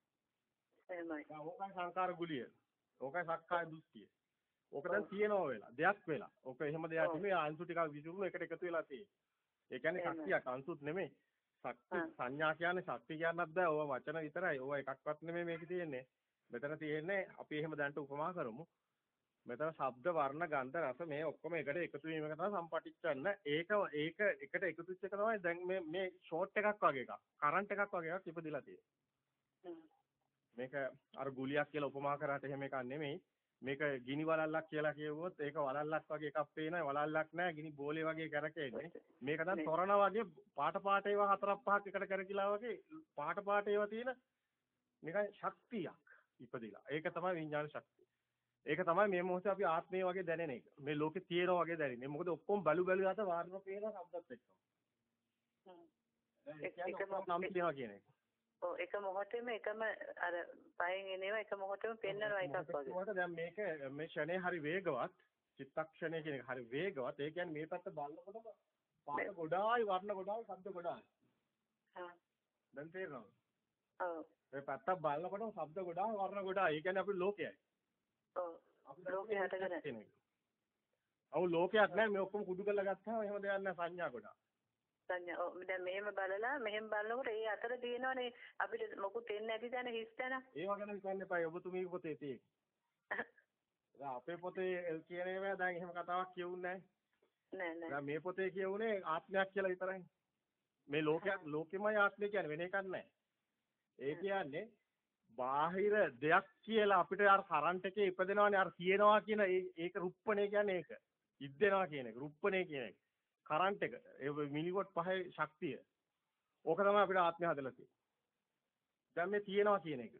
එහෙමයි. ඕකයි සංකාර ගුලිය. ඕකයි සක්කාය දෘෂ්ටිය. ඕක දැන් තියෙනවා වෙලා. දෙයක් වෙලා. ඕක එහෙම දෙයක් නෙමෙයි අංශු ටිකක් විසිරුණු එකට එකතු වෙලා තියෙන්නේ. ඒ කියන්නේ ශක්තියක් අංශුත් නෙමෙයි. ශක්ති සංඥා කියන්නේ ශක්ති කියන්නත් බෑ. ඕවා වචන විතරයි. ඕවා එකක්වත් නෙමෙයි මේකේ තියෙන්නේ. මෙතන තියෙන්නේ අපි එහෙම දැන්ට උපමා කරමු. මෙතන ශබ්ද වර්ණ ගන්ධ රස මේ ඔක්කොම එකට එකතු වීම එක තමයි සම්පටිච්ඡන්න. ඒක ඒක එකට එකතු වෙච්ච එක තමයි දැන් මේ මේ ෂෝට් එකක් වගේ එකක්. කරන්ට් එකක් වගේ එකක් ඉපදිලා තියෙන්නේ. මේක අර ගුලියක් කියලා උපමා කරාට එහෙම එකක් නෙමෙයි. මේක ගිනි වලල්ලක් කියලා කියවුවොත් ඒක වලල්ලක් වගේ එකක් පේනවා වලල්ලක් නැහැ ගිනි බෝලේ වගේ කරකෙන්නේ මේක දැන් තොරණ වගේ පාට පාට ඒවා හතරක් පහක් එකට කරකිලා වගේ පාට පාට ඒවා තියෙන නිකන් ශක්තියක් ඉපදිලා ඒක තමයි විඥාන ශක්තිය ඒක තමයි මේ මොහොතේ අපි ආත්මය වගේ දැනෙන එක මේ ලෝකේ තියෙනවා වගේ දැනෙන්නේ මොකද ඔක්කොම බලු බලු යත වාරණ පේන શબ્දත් එක්ක නම් කියනවා කියන එක ඔව් එක මොහොතේම එකම අර පහෙන් එනේවා එක මොහොතේම පෙන්නනවා එකක් වගේ. මොකද දැන් මේක මේ ෂණේ හරි වේගවත් චිත්තක්ෂණය කියන එක හරි වේගවත්. ඒ කියන්නේ මේ පැත්ත බලනකොටම පාට ගොඩායි වර්ණ ගොඩායි ශබ්ද ගොඩායි. හා. දැන් තේරෙනවද? ඔව්. මේ පැත්ත බලනකොටම ශබ්ද ගොඩායි වර්ණ ගොඩායි. ඒ කියන්නේ අපේ ලෝකයයි. ඔව්. ලෝකේ හටගෙන. ඔව් ලෝකයක් නැහැ මේ ඔක්කොම කුඩු කරලා ගත්තාම එහෙම දෙයක් නැහැ සංඥා ගොඩක්. සංඥා. ඔව්. දැන් මෙහෙම බලලා මෙහෙම බලනකොට ඒ අතර තියෙනවනේ අපිට මොකුත් එන්නේ නැති තැන හිස් තැන ඒව ගැන හිතන්න එපා. ඔබතුමී පොතේ තියෙන <laughs> දැන් අපේ පොතේ කියන ඒවා දැන් එහෙම කතාවක් කියවුන්නේ නැහැ නෑ නෑ. මේ පොතේ කියවුනේ ආත්මයක් කියලා විතරයි. මේ ලෝකයක් ලෝකෙමයි ආත්මය කියන්නේ. වෙන එකක් නැහැ ඒ කියන්නේ බාහිර දෙයක් කියලා අපිට අර කරන්ට් එකේ ඉපදෙනවානේ අර කියනවා කියන ඒක රුප්පණේ කියන්නේ ඒක. ඉද්දෙනවා කියන එක රුප්පණේ කියන එක. කරන්ට් එක ඒ මිලිවොට් පහේ ශක්තිය. ඕක තමයි අපිට ආත්මය හදලා තියෙන්නේ. දැන් මේ තියෙනවා කියන එක.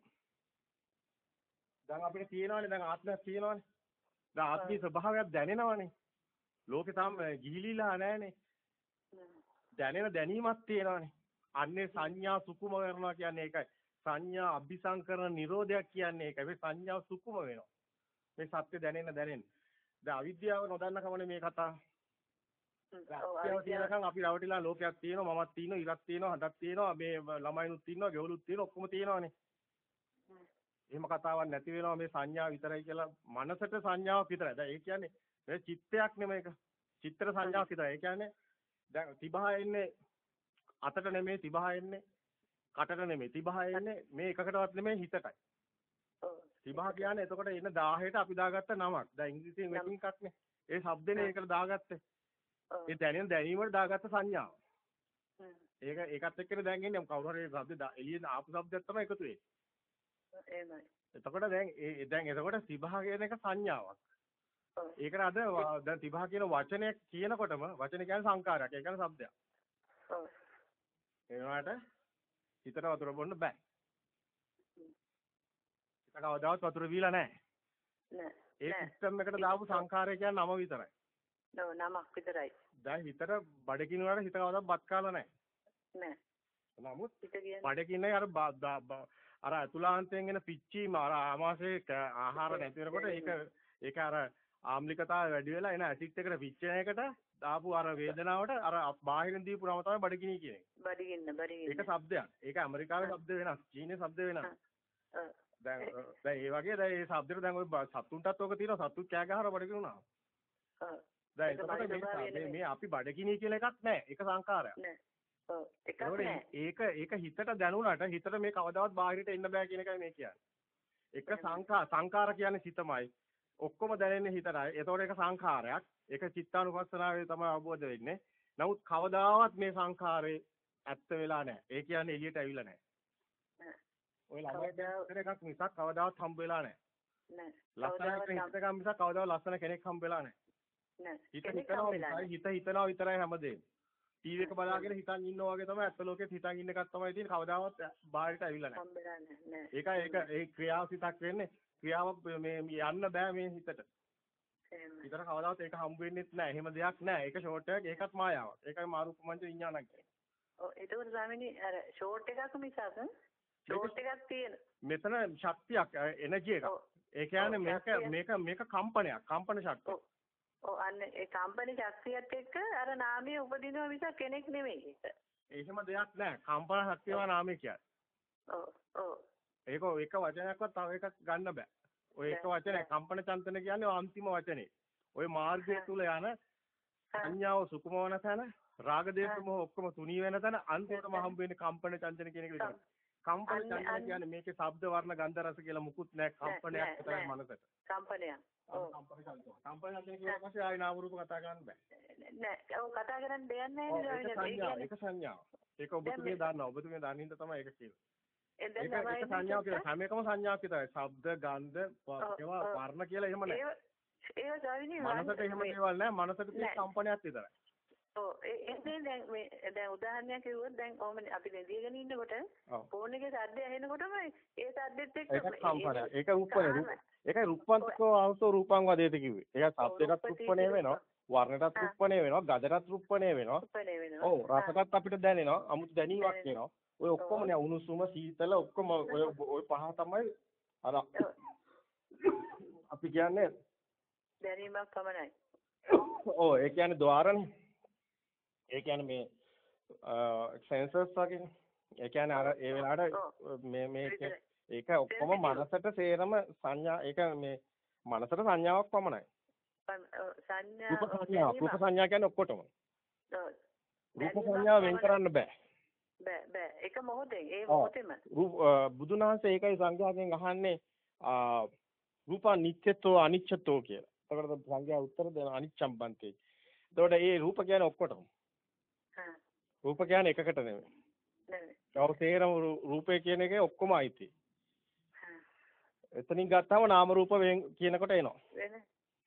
දැන් අපිට තියෙනවානේ දැන් ආත්මයක් තියෙනවානේ. දැන් ආත්මී ස්වභාවයක් දැනෙනවානේ. ලෝකේ තාම ගිහිලිලා නැහනේ. දැනෙන දැනීමක් තියෙනවානේ. අන්නේ සංඥා සුකුම කරනවා කියන්නේ ඒකයි සංඥා අபிසංකරණ නිරෝධයක් කියන්නේ ඒකයි. මේ සංඥා සුකුම වෙනවා. මේ සත්‍ය දැනෙන්න දැනෙන්න දැන් අවිද්‍යාව නොදන්න කමනේ මේ කතාව ඔව් තියෙනකන් අපි රවටිලා ලෝකයක් තියෙනවා මමත් තියෙනවා ඉරක් තියෙනවා හදක් තියෙනවා මේ ළමයිනුත් ඉන්නවා ගෙවලුත් තියෙනවා ඔක්කොම තියෙනවානේ. එහෙම කතාවක් නැති වෙනවා මේ සංඥා විතරයි කියලා. මනසට සංඥාවක් විතරයි. දැන් ඒ කියන්නේ මේ චිත්තයක් නෙමෙයි ඒක. චිත්‍ර සංඥාවක් විතරයි. ඒ කියන්නේ දැන් තිබහා එන්නේ අතට නෙමෙයි තිබහා එන්නේ කටට නෙමෙයි තිබහ එන්නේ මේ එකකටවත් නෙමෙයි හිතටයි. තිබහ කියන්නේ එතකොට එන 1000ට අපි දාගත්ත නමක්. දැන් ඉංග්‍රීසියෙන් වෙන එකක්නේ. ඒ શબ્දනේ ඒකට දාගත්තේ. ඒ දැනෙන දැනීමට දාගත්ත සංඥාව. ඒක ඒකත් එක්කනේ දැන් එන්නේ කවුරු හරි શબ્ද එළියෙන් ආපු શબ્දයක් තමයි එකතු වෙන්නේ. එහෙමයි. එතකොට දැන් ඒ දැන් එතකොට තිබහ කියන එක සංඥාවක්. ඒකට අද දැන් තිබහ කියන වචනය කියනකොටම වචන කියන්නේ සංකාරයක්. ඒ කියන්නේ શબ્දයක්. ඒ වුණාට හිතට වතුර බොන්න බෑ. හිත කවදාවත් වතුර බීලා නැහැ. නෑ. ඒ සිස්ටම් එකට දාපු සංකාරය කියන්නේ නම විතරයි. ඔව් නමක් විතරයි. දැන් හිතට බඩගිනි වල හිත කවදාවත් බත් කාලා නැහැ. නෑ. නමුත් හිත කියන්නේ බඩගින්නේ අර අර අතුලාන්තයෙන් එන පිච්චීම අර ආමාශයේ ආහාර නැති වෙනකොට ඒක ඒක අර ආම්ලිකතාවය වැඩි වෙලා එන ඇසිඩ් එකට පිච්චෙන එකට දාපු අර වේදනාවට අර බාහිරින් දීපු නම තමයි බඩගිනි කියන එක. බඩගින්න බඩගින්න. ඒක શબ્දයක්. ඒක ඇමරිකාවේ શબ્ද වෙනස්. චීනයේ શબ્ද වෙනස්. දැන් දැන් ඒ වගේ දැන් මේ શબ્දෙට දැන් ඔය සතුන්ටත් ඕක තියෙනවා. සතුන් කෑ ගහලා බඩගිනුනා. ඔව්. දැන් ඒකට මේ මේ අපි බඩගිනි කියලා එකක් නැහැ. ඒක සංකාරයක්. නෑ. ඔව්. එකක් නෑ. ඒක ඒක හිතට දැනුණාට හිතට මේ කවදාවත් බාහිරට එන්න බෑ කියන එකයි මේ කියන්නේ. එක සංකා සංකාර කියන්නේ සිතමයි. ඔක්කොම දැනෙන්නේ හිතටයි. ඒතකොට ඒක සංඛාරයක්. ඒක චිත්තානුපස්සනාවේ තමයි අවබෝධ වෙන්නේ. නමුත් කවදාවත් මේ සංඛාරේ ඇත්ත වෙලා නැහැ. ඒ කියන්නේ එළියට ඇවිල්ලා නැහැ. ඔය ළමයි එකක් මිසක් කවදාවත් හම්බ වෙලා නැහැ. නෑ. ලස්සන හිතගම් මිසක් කවදාවත් ලස්සන කෙනෙක් හම්බ වෙලා නැහැ. නෑ. හිත හිතනවා හිත හිතනවා විතරයි හැමදේම. ටීවී එක බලාගෙන හිතන් ඉන්නවා වගේ තමයි ඇත්ත ලෝකෙත් හිතන් ඉන්න එකක් තමයි තියෙන්නේ කවදාවත් බාහිරට ඇවිල්ලා නැහැ. හම්බෙලා නැහැ. ඒකයි ඒක ඒ ක්‍රියාවසිතක් වෙන්නේ ක්‍රියාවක් මේ යන්න බෑ මේ හිතට. හිතට කවදාවත් ඒක හම්බ වෙන්නේත් නැහැ. එහෙම දෙයක් නැහැ. ඒක ෂෝට් එකක් ඒකත් මායාවක්. ඒකයි මාරුපමංච විඥානක් කියන්නේ. ඔව් ඒකෝර ස්වාමීනි අර ෂෝට් එකක් මිසක් ෂෝට් එකක් තියෙන. මෙතන ශක්තියක් එනර්ජි එකක්. ඒ කියන්නේ මේක මේක මේක කම්පනයක්. කම්පන ශක්තිය. ඔව් අන්න ඒ කම්පන ශක්තියත් එක්ක අර නාමයේ උපදිනවා මිසක් කෙනෙක් නෙමෙයි ඒක. එහෙම දෙයක් නැහැ. කම්පන ශක්තියව නාමය කියන්නේ. ඔව් ඔව්. ඒක එක වචනයක්වත් තව එකක් ගන්න බෑ. ඔය එක වචනයක් කම්පන චන්තන කියන්නේ අන්තිම වචනේ. ඔය මාර්ගය තුල යන සංඥාව සුකුම වන තැන රාග දේශ මොහ ඔක්කොම තුනී වෙන තැන අන්තිමටම හම්බ වෙන්නේ කම්පන චන්තන කියන එක විතරයි. කම්පන චන්තන කියන්නේ මේකේ ශබ්ද වර්ණ ගන්ධ රස කියලා මුකුත් නැහැ කම්පනයක් විතරයි මනසට. කම්පනයක්. ඔව් කම්පන චන්තන. කම්පන චන්තන කියන පස්සේ ආයි නාම රූප කතා කරන්න බෑ. නෑ. ඔව් කතා කරන්න දෙයක් නැහැ නේද? ඒක සංඥාව. ඒක ඔබතුමිය දන්නවා. ඔබතුමිය දන්නින්ද තමයි ඒක කියන්නේ. ඒක ඒක සංඥාවක් කියලා හැම එකම සංඥාවක් විතරයි. ශබ්ද, ගන්ධ, ඒවා. වර්ණ කියලා එහෙම නැහැ. ඒව ස්වාමීනි මනසට එහෙම දේවල් නැහැ. මනසට තියෙන. කම්පනයක් විතරයි. ඔව් එන්නේ දැන් මේ දැන් උදාහරණයක් කිව්වොත් දැන් කොහොම අපි දැන් දීගෙන ඉන්නකොට. ෆෝන් එකේ සද්දය ඇහෙනකොටම ඒ සද්දෙත් එක්ක ඒක කම්පනයක්. ඒක රූපනේ. රූප. කාම- ඒකයි රූපන්තකෝ ආවසෝ රූපං වදේත කිව්වේ. ඒක ශබ්දයටත් රූප රූපණේ වෙනවා. වර්ණයටත්. රූපණේ වෙනවා. ගඳටත් රූපණේ වෙනවා. වෙනවා. ඔව් රසකත් අපිට දැනෙනවා. අමුතු දැනීමක් එනවා. ඔය ඔක්කොම නේ උණුසුම සීතල ඔක්කොම ඔය ඔය පහ තමයි අර අපි කියන්නේ දැනීමක් පමණයි. ඔව් ඒ කියන්නේ ద్వාරනේ. ඒ කියන්නේ මේ සෙන්සර්ස් වගේ. ඒ කියන්නේ අර ඒ වෙලාවට මේ මේ විතරයි. ඒක ඔක්කොම මනසට සේරම සංඥා ඒක මේ මනසට සංඥාවක් පමණයි. සංඥා රූප සංඥා කියන්නේ ඔක්කොටම. රූප දැනීමක් සංඥා වෙන්. කරන්න බෑ. බෑ බෑ එක මොහොතෙන් ඒ. මොහොතේම බුදුන් වහන්සේ ඒකයි සංඝයාගෙන් අහන්නේ රූපා නිත්‍යත්වෝ අනිච්චත්වෝ කියලා. එතකොට සංඝයා උත්තර දෙන අනිච්චම් බන්තේ. එතකොට මේ රූප කියන්නේ ඔක්කොටම. රූප කියන්නේ එකකට නෙමෙයි. ඔව් තේරම රූපය කියන එකේ ඔක්කොම අයිති. එතනින් ගත්තාම නාම රූප වෙන් කියනකොට එනවා. වෙන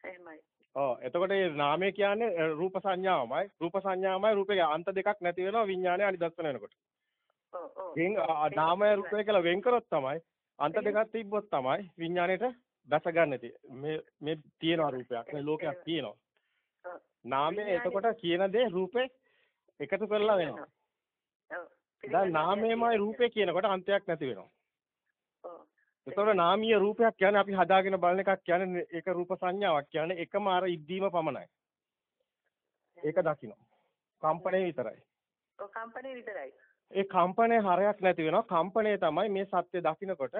එහෙමයි ඔව් එතකොට මේ නාමය කියන්නේ රූප සංඥාවමයි. රූප සංඥාවමයි රූපේ අන්ත දෙකක් නැති වෙනවා විඥානය අනිදස්සන වෙනකොට. ඔව් ඔව් වෙන් නාමය රූපය කියලා වෙන් කරොත් තමයි අන්ත දෙකක් තිබ්බොත් තමයි විඥාණයට දැස ගන්න. මේ මේ තියෙනවා රූපයක්. මේ ලෝකයක් තියෙනවා. නාමය එතකොට කියන දේ රූපේ එකතු කරලා වෙනවා. දැන් නාමයමයි රූපේ කියනකොට අන්තයක් නැති වෙනවා. එතකොට නාමීය රූපයක් කියන්නේ අපි හදාගෙන බලන එකක් කියන්නේ ඒක රූප සංඥාවක් කියන්නේ එකම අර ඉද්දීම පමණයි. ඒක දකින්න. කම්පණය විතරයි. ඔව් කම්පණය විතරයි ඒ කම්පණය හරයක් නැති වෙනවා. කම්පණය තමයි මේ සත්‍ය දකින්නකොට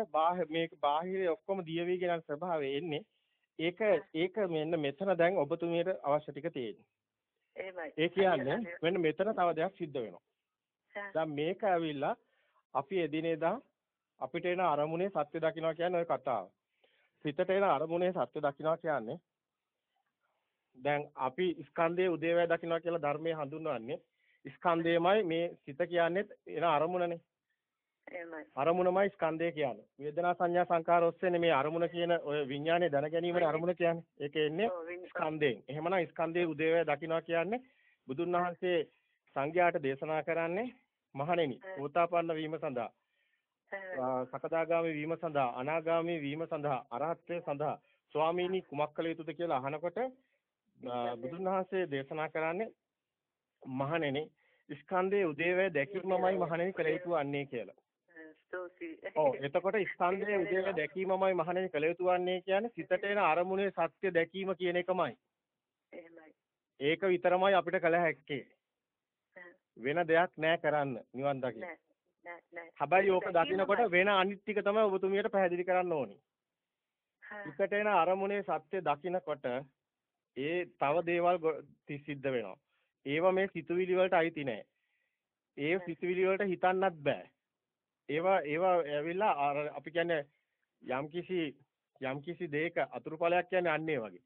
මේක බාහිර ඔක්කොම දිය වීගෙන යන ස්වභාවය එන්නේ. ඒක ඒක මෙන්න මෙතන දැන් ඔබතුමියට අවශ්‍ය ටික තියෙන්නේ. එහෙමයි ඒ කියන්නේ මෙන්න මෙතන තව දෙයක් සිද්ධ වෙනවා. දැන් මේක ඇවිල්ලා අපි එදිනෙදා අපිට එන අරමුණේ සත්‍ය දකින්නවා කියන්නේ ওই කතාව. සිතට එන අරමුණේ සත්‍ය දකින්නවා කියන්නේ දැන් අපි ස්කන්ධයේ උදේවැය දකින්නවා කියලා ධර්මයේ හඳුන්වන්නේ ස්කන්ධයමයි මේ සිත කියන්නේ එන අරමුණනේ. අරමුණමයි ස්කන්ධය කියන්නේ. වේදනා සංඥා සංකාර ඔස්සේනේ මේ අරමුණ කියන ඔය විඥානේ දැන ගැනීමේ අරමුණ කියන්නේ. ඒක එන්නේ ස්කන්ධයෙන්. එහෙමනම් ස්කන්ධයේ උදේවැය දකින්නවා කියන්නේ බුදුන් වහන්සේ සංඝයාට දේශනා කරන්නේ මහණෙනි, ඕතාපන්න වීම සඳහා, සකදාගාමී වීම සඳහා, අනාගාමී වීම සඳහා, අරහත්ත්වය සඳහා ස්වාමීනි කුමක් කළ යුතුද කියලා අහනකොට බුදුන් වහන්සේ දේශනා කරන්නේ මහණෙනි, ස්කන්ධයේ උදේවැය දැකීමමයි මහණෙනි කළ යුතු වන්නේ කියලා. ඔව් <laughs> එතකොට ස්කන්ධයේ උදේවැය දැකීමමයි මහණෙනි කළ යුතු වන්නේ කියන්නේ සිතට එන අරමුණේ සත්‍ය දැකීම කියන එකමයි. ඒක විතරමයි අපිට කළ හැක්කේ. වෙන දෙයක් නෑ කරන්න නිවන් දකින්න. හැබැයි ඕක දකින්නකොට වෙන අනිත් ටික තමයි ඔබතුමියට පැහැදිලි කරන්න ඕනි. හිතට එන අරමුණේ සත්‍ය දකින්නකොට ඒ තව දේවල් සිද්ධ වෙනවා. ඒවා මේ සිතුවිලි වලට අයිති නෑ. ඒ සිතුවිලි වලට හිතන්නත් බෑ. ඒවා ඒවා ඇවිල්ලා අපි කියන්නේ යම්කිසි යම්කිසි දෙයක අතුරුඵලයක් කියන්නේ අන්න ඒ වගේ.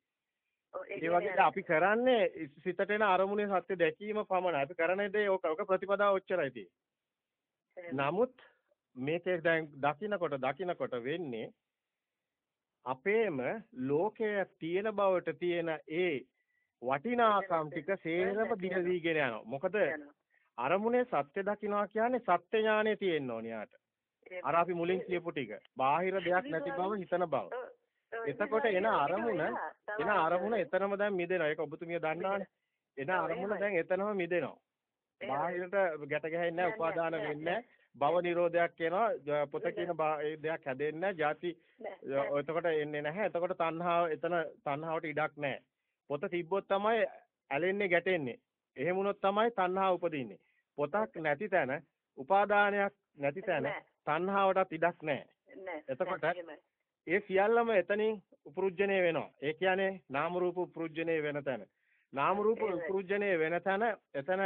ඒ වගේ අපි කරන්නේ සිතට එන අරමුණේ සත්‍ය දැකීම පමණයි. අපි කරන දේ ඕක ප්‍රතිපදාව ඔච්චරයි තියෙන්නේ. නමුත් මේකේ දැන් දකින්නකොට දකින්නකොට වෙන්නේ අපේම ලෝකයේ තියෙන බවට තියෙන ඒ වටිනාකම් ටික සේරම දිගදීගෙන යනවා. මොකද. අරමුණේ සත්‍ය දකින්නවා කියන්නේ සත්‍ය ඥානෙ තියෙන්න ඕනේ යාට. අර අපි මුලින් කියපු ටික. බාහිර දෙයක් නැති බව හිතන බව. එතකොට. එන අරමුණ. එන. අරමුණ එතනම දැන් මිදෙනවා. ඒක ඔබතුමිය දන්නවනේ. එන අරමුණ. දැන් එතනම මිදෙනවා. බාහිරට ගැට ගැහෙන්නේ නැහැ, උපාදාන වෙන්නේ. නැහැ. භව නිරෝධයක් එනවා. පොත කියන ඒ දෙයක් හැදෙන්නේ නැහැ. ಜಾති. එතකොට එන්නේ නැහැ. එතකොට තණ්හාව එතන තණ්හාවට ඉඩක් නැහැ. පොත තිබ්බොත් තමයි ඇලෙන්නේ ගැටෙන්නේ. එහෙම වුණොත් තමයි තණ්හාව උපදින්නේ. පොතක් නැති තැන, උපාදානයක් නැති තැන තණ්හාවටත් ඉඩක් නැහැ. එතකොට. ඒ සියල්ලම එතනින් උපෘජ්ජණය වෙනවා. ඒ කියන්නේ නාම රූප උපෘජ්ජණය වෙන තැන. නාම රූප. උපෘජ්ජණය වෙන තැන එතන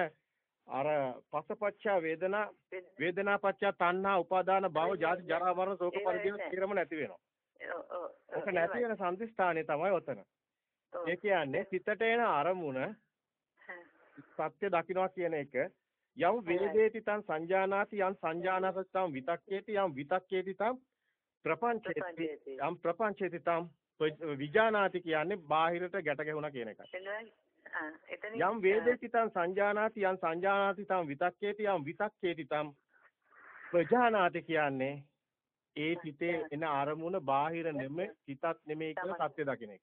අර පසපච්චා වේදනා වේදනාපච්චා තණ්හා උපාදාන භව ජාති ජරා මරණ ශෝක පරිදේව. කිරම නැති වෙනවා. ඔව්, ඔව්, ඔව්, ඔක නැති වෙන සම්දිස්ථානේ තමයි ඔතන. ඒ කියන්නේ සිතට එන අරමුණ. සත්‍ය දකින්නවා කියන එක යම් වේදේති තං සංජානාති යම් සංජානාති තං විතක්කේති යම් විතක්කේති තං ප්‍රපංචේති යම් ප්‍රපංචේති තං විජානාති කියන්නේ බාහිරට ගැට ගැහුණා කියන එකයි. යම් වේදේති තං සංජානාති යම් සංජානාති තං විතක්කේති යම් විතක්කේති තං ප්‍රජානාති කියන්නේ ඒ හිතේ එන අරමුණ බාහිර නෙමෙයි හිතක් නෙමෙයි කියලා සත්‍ය දකින්න එක.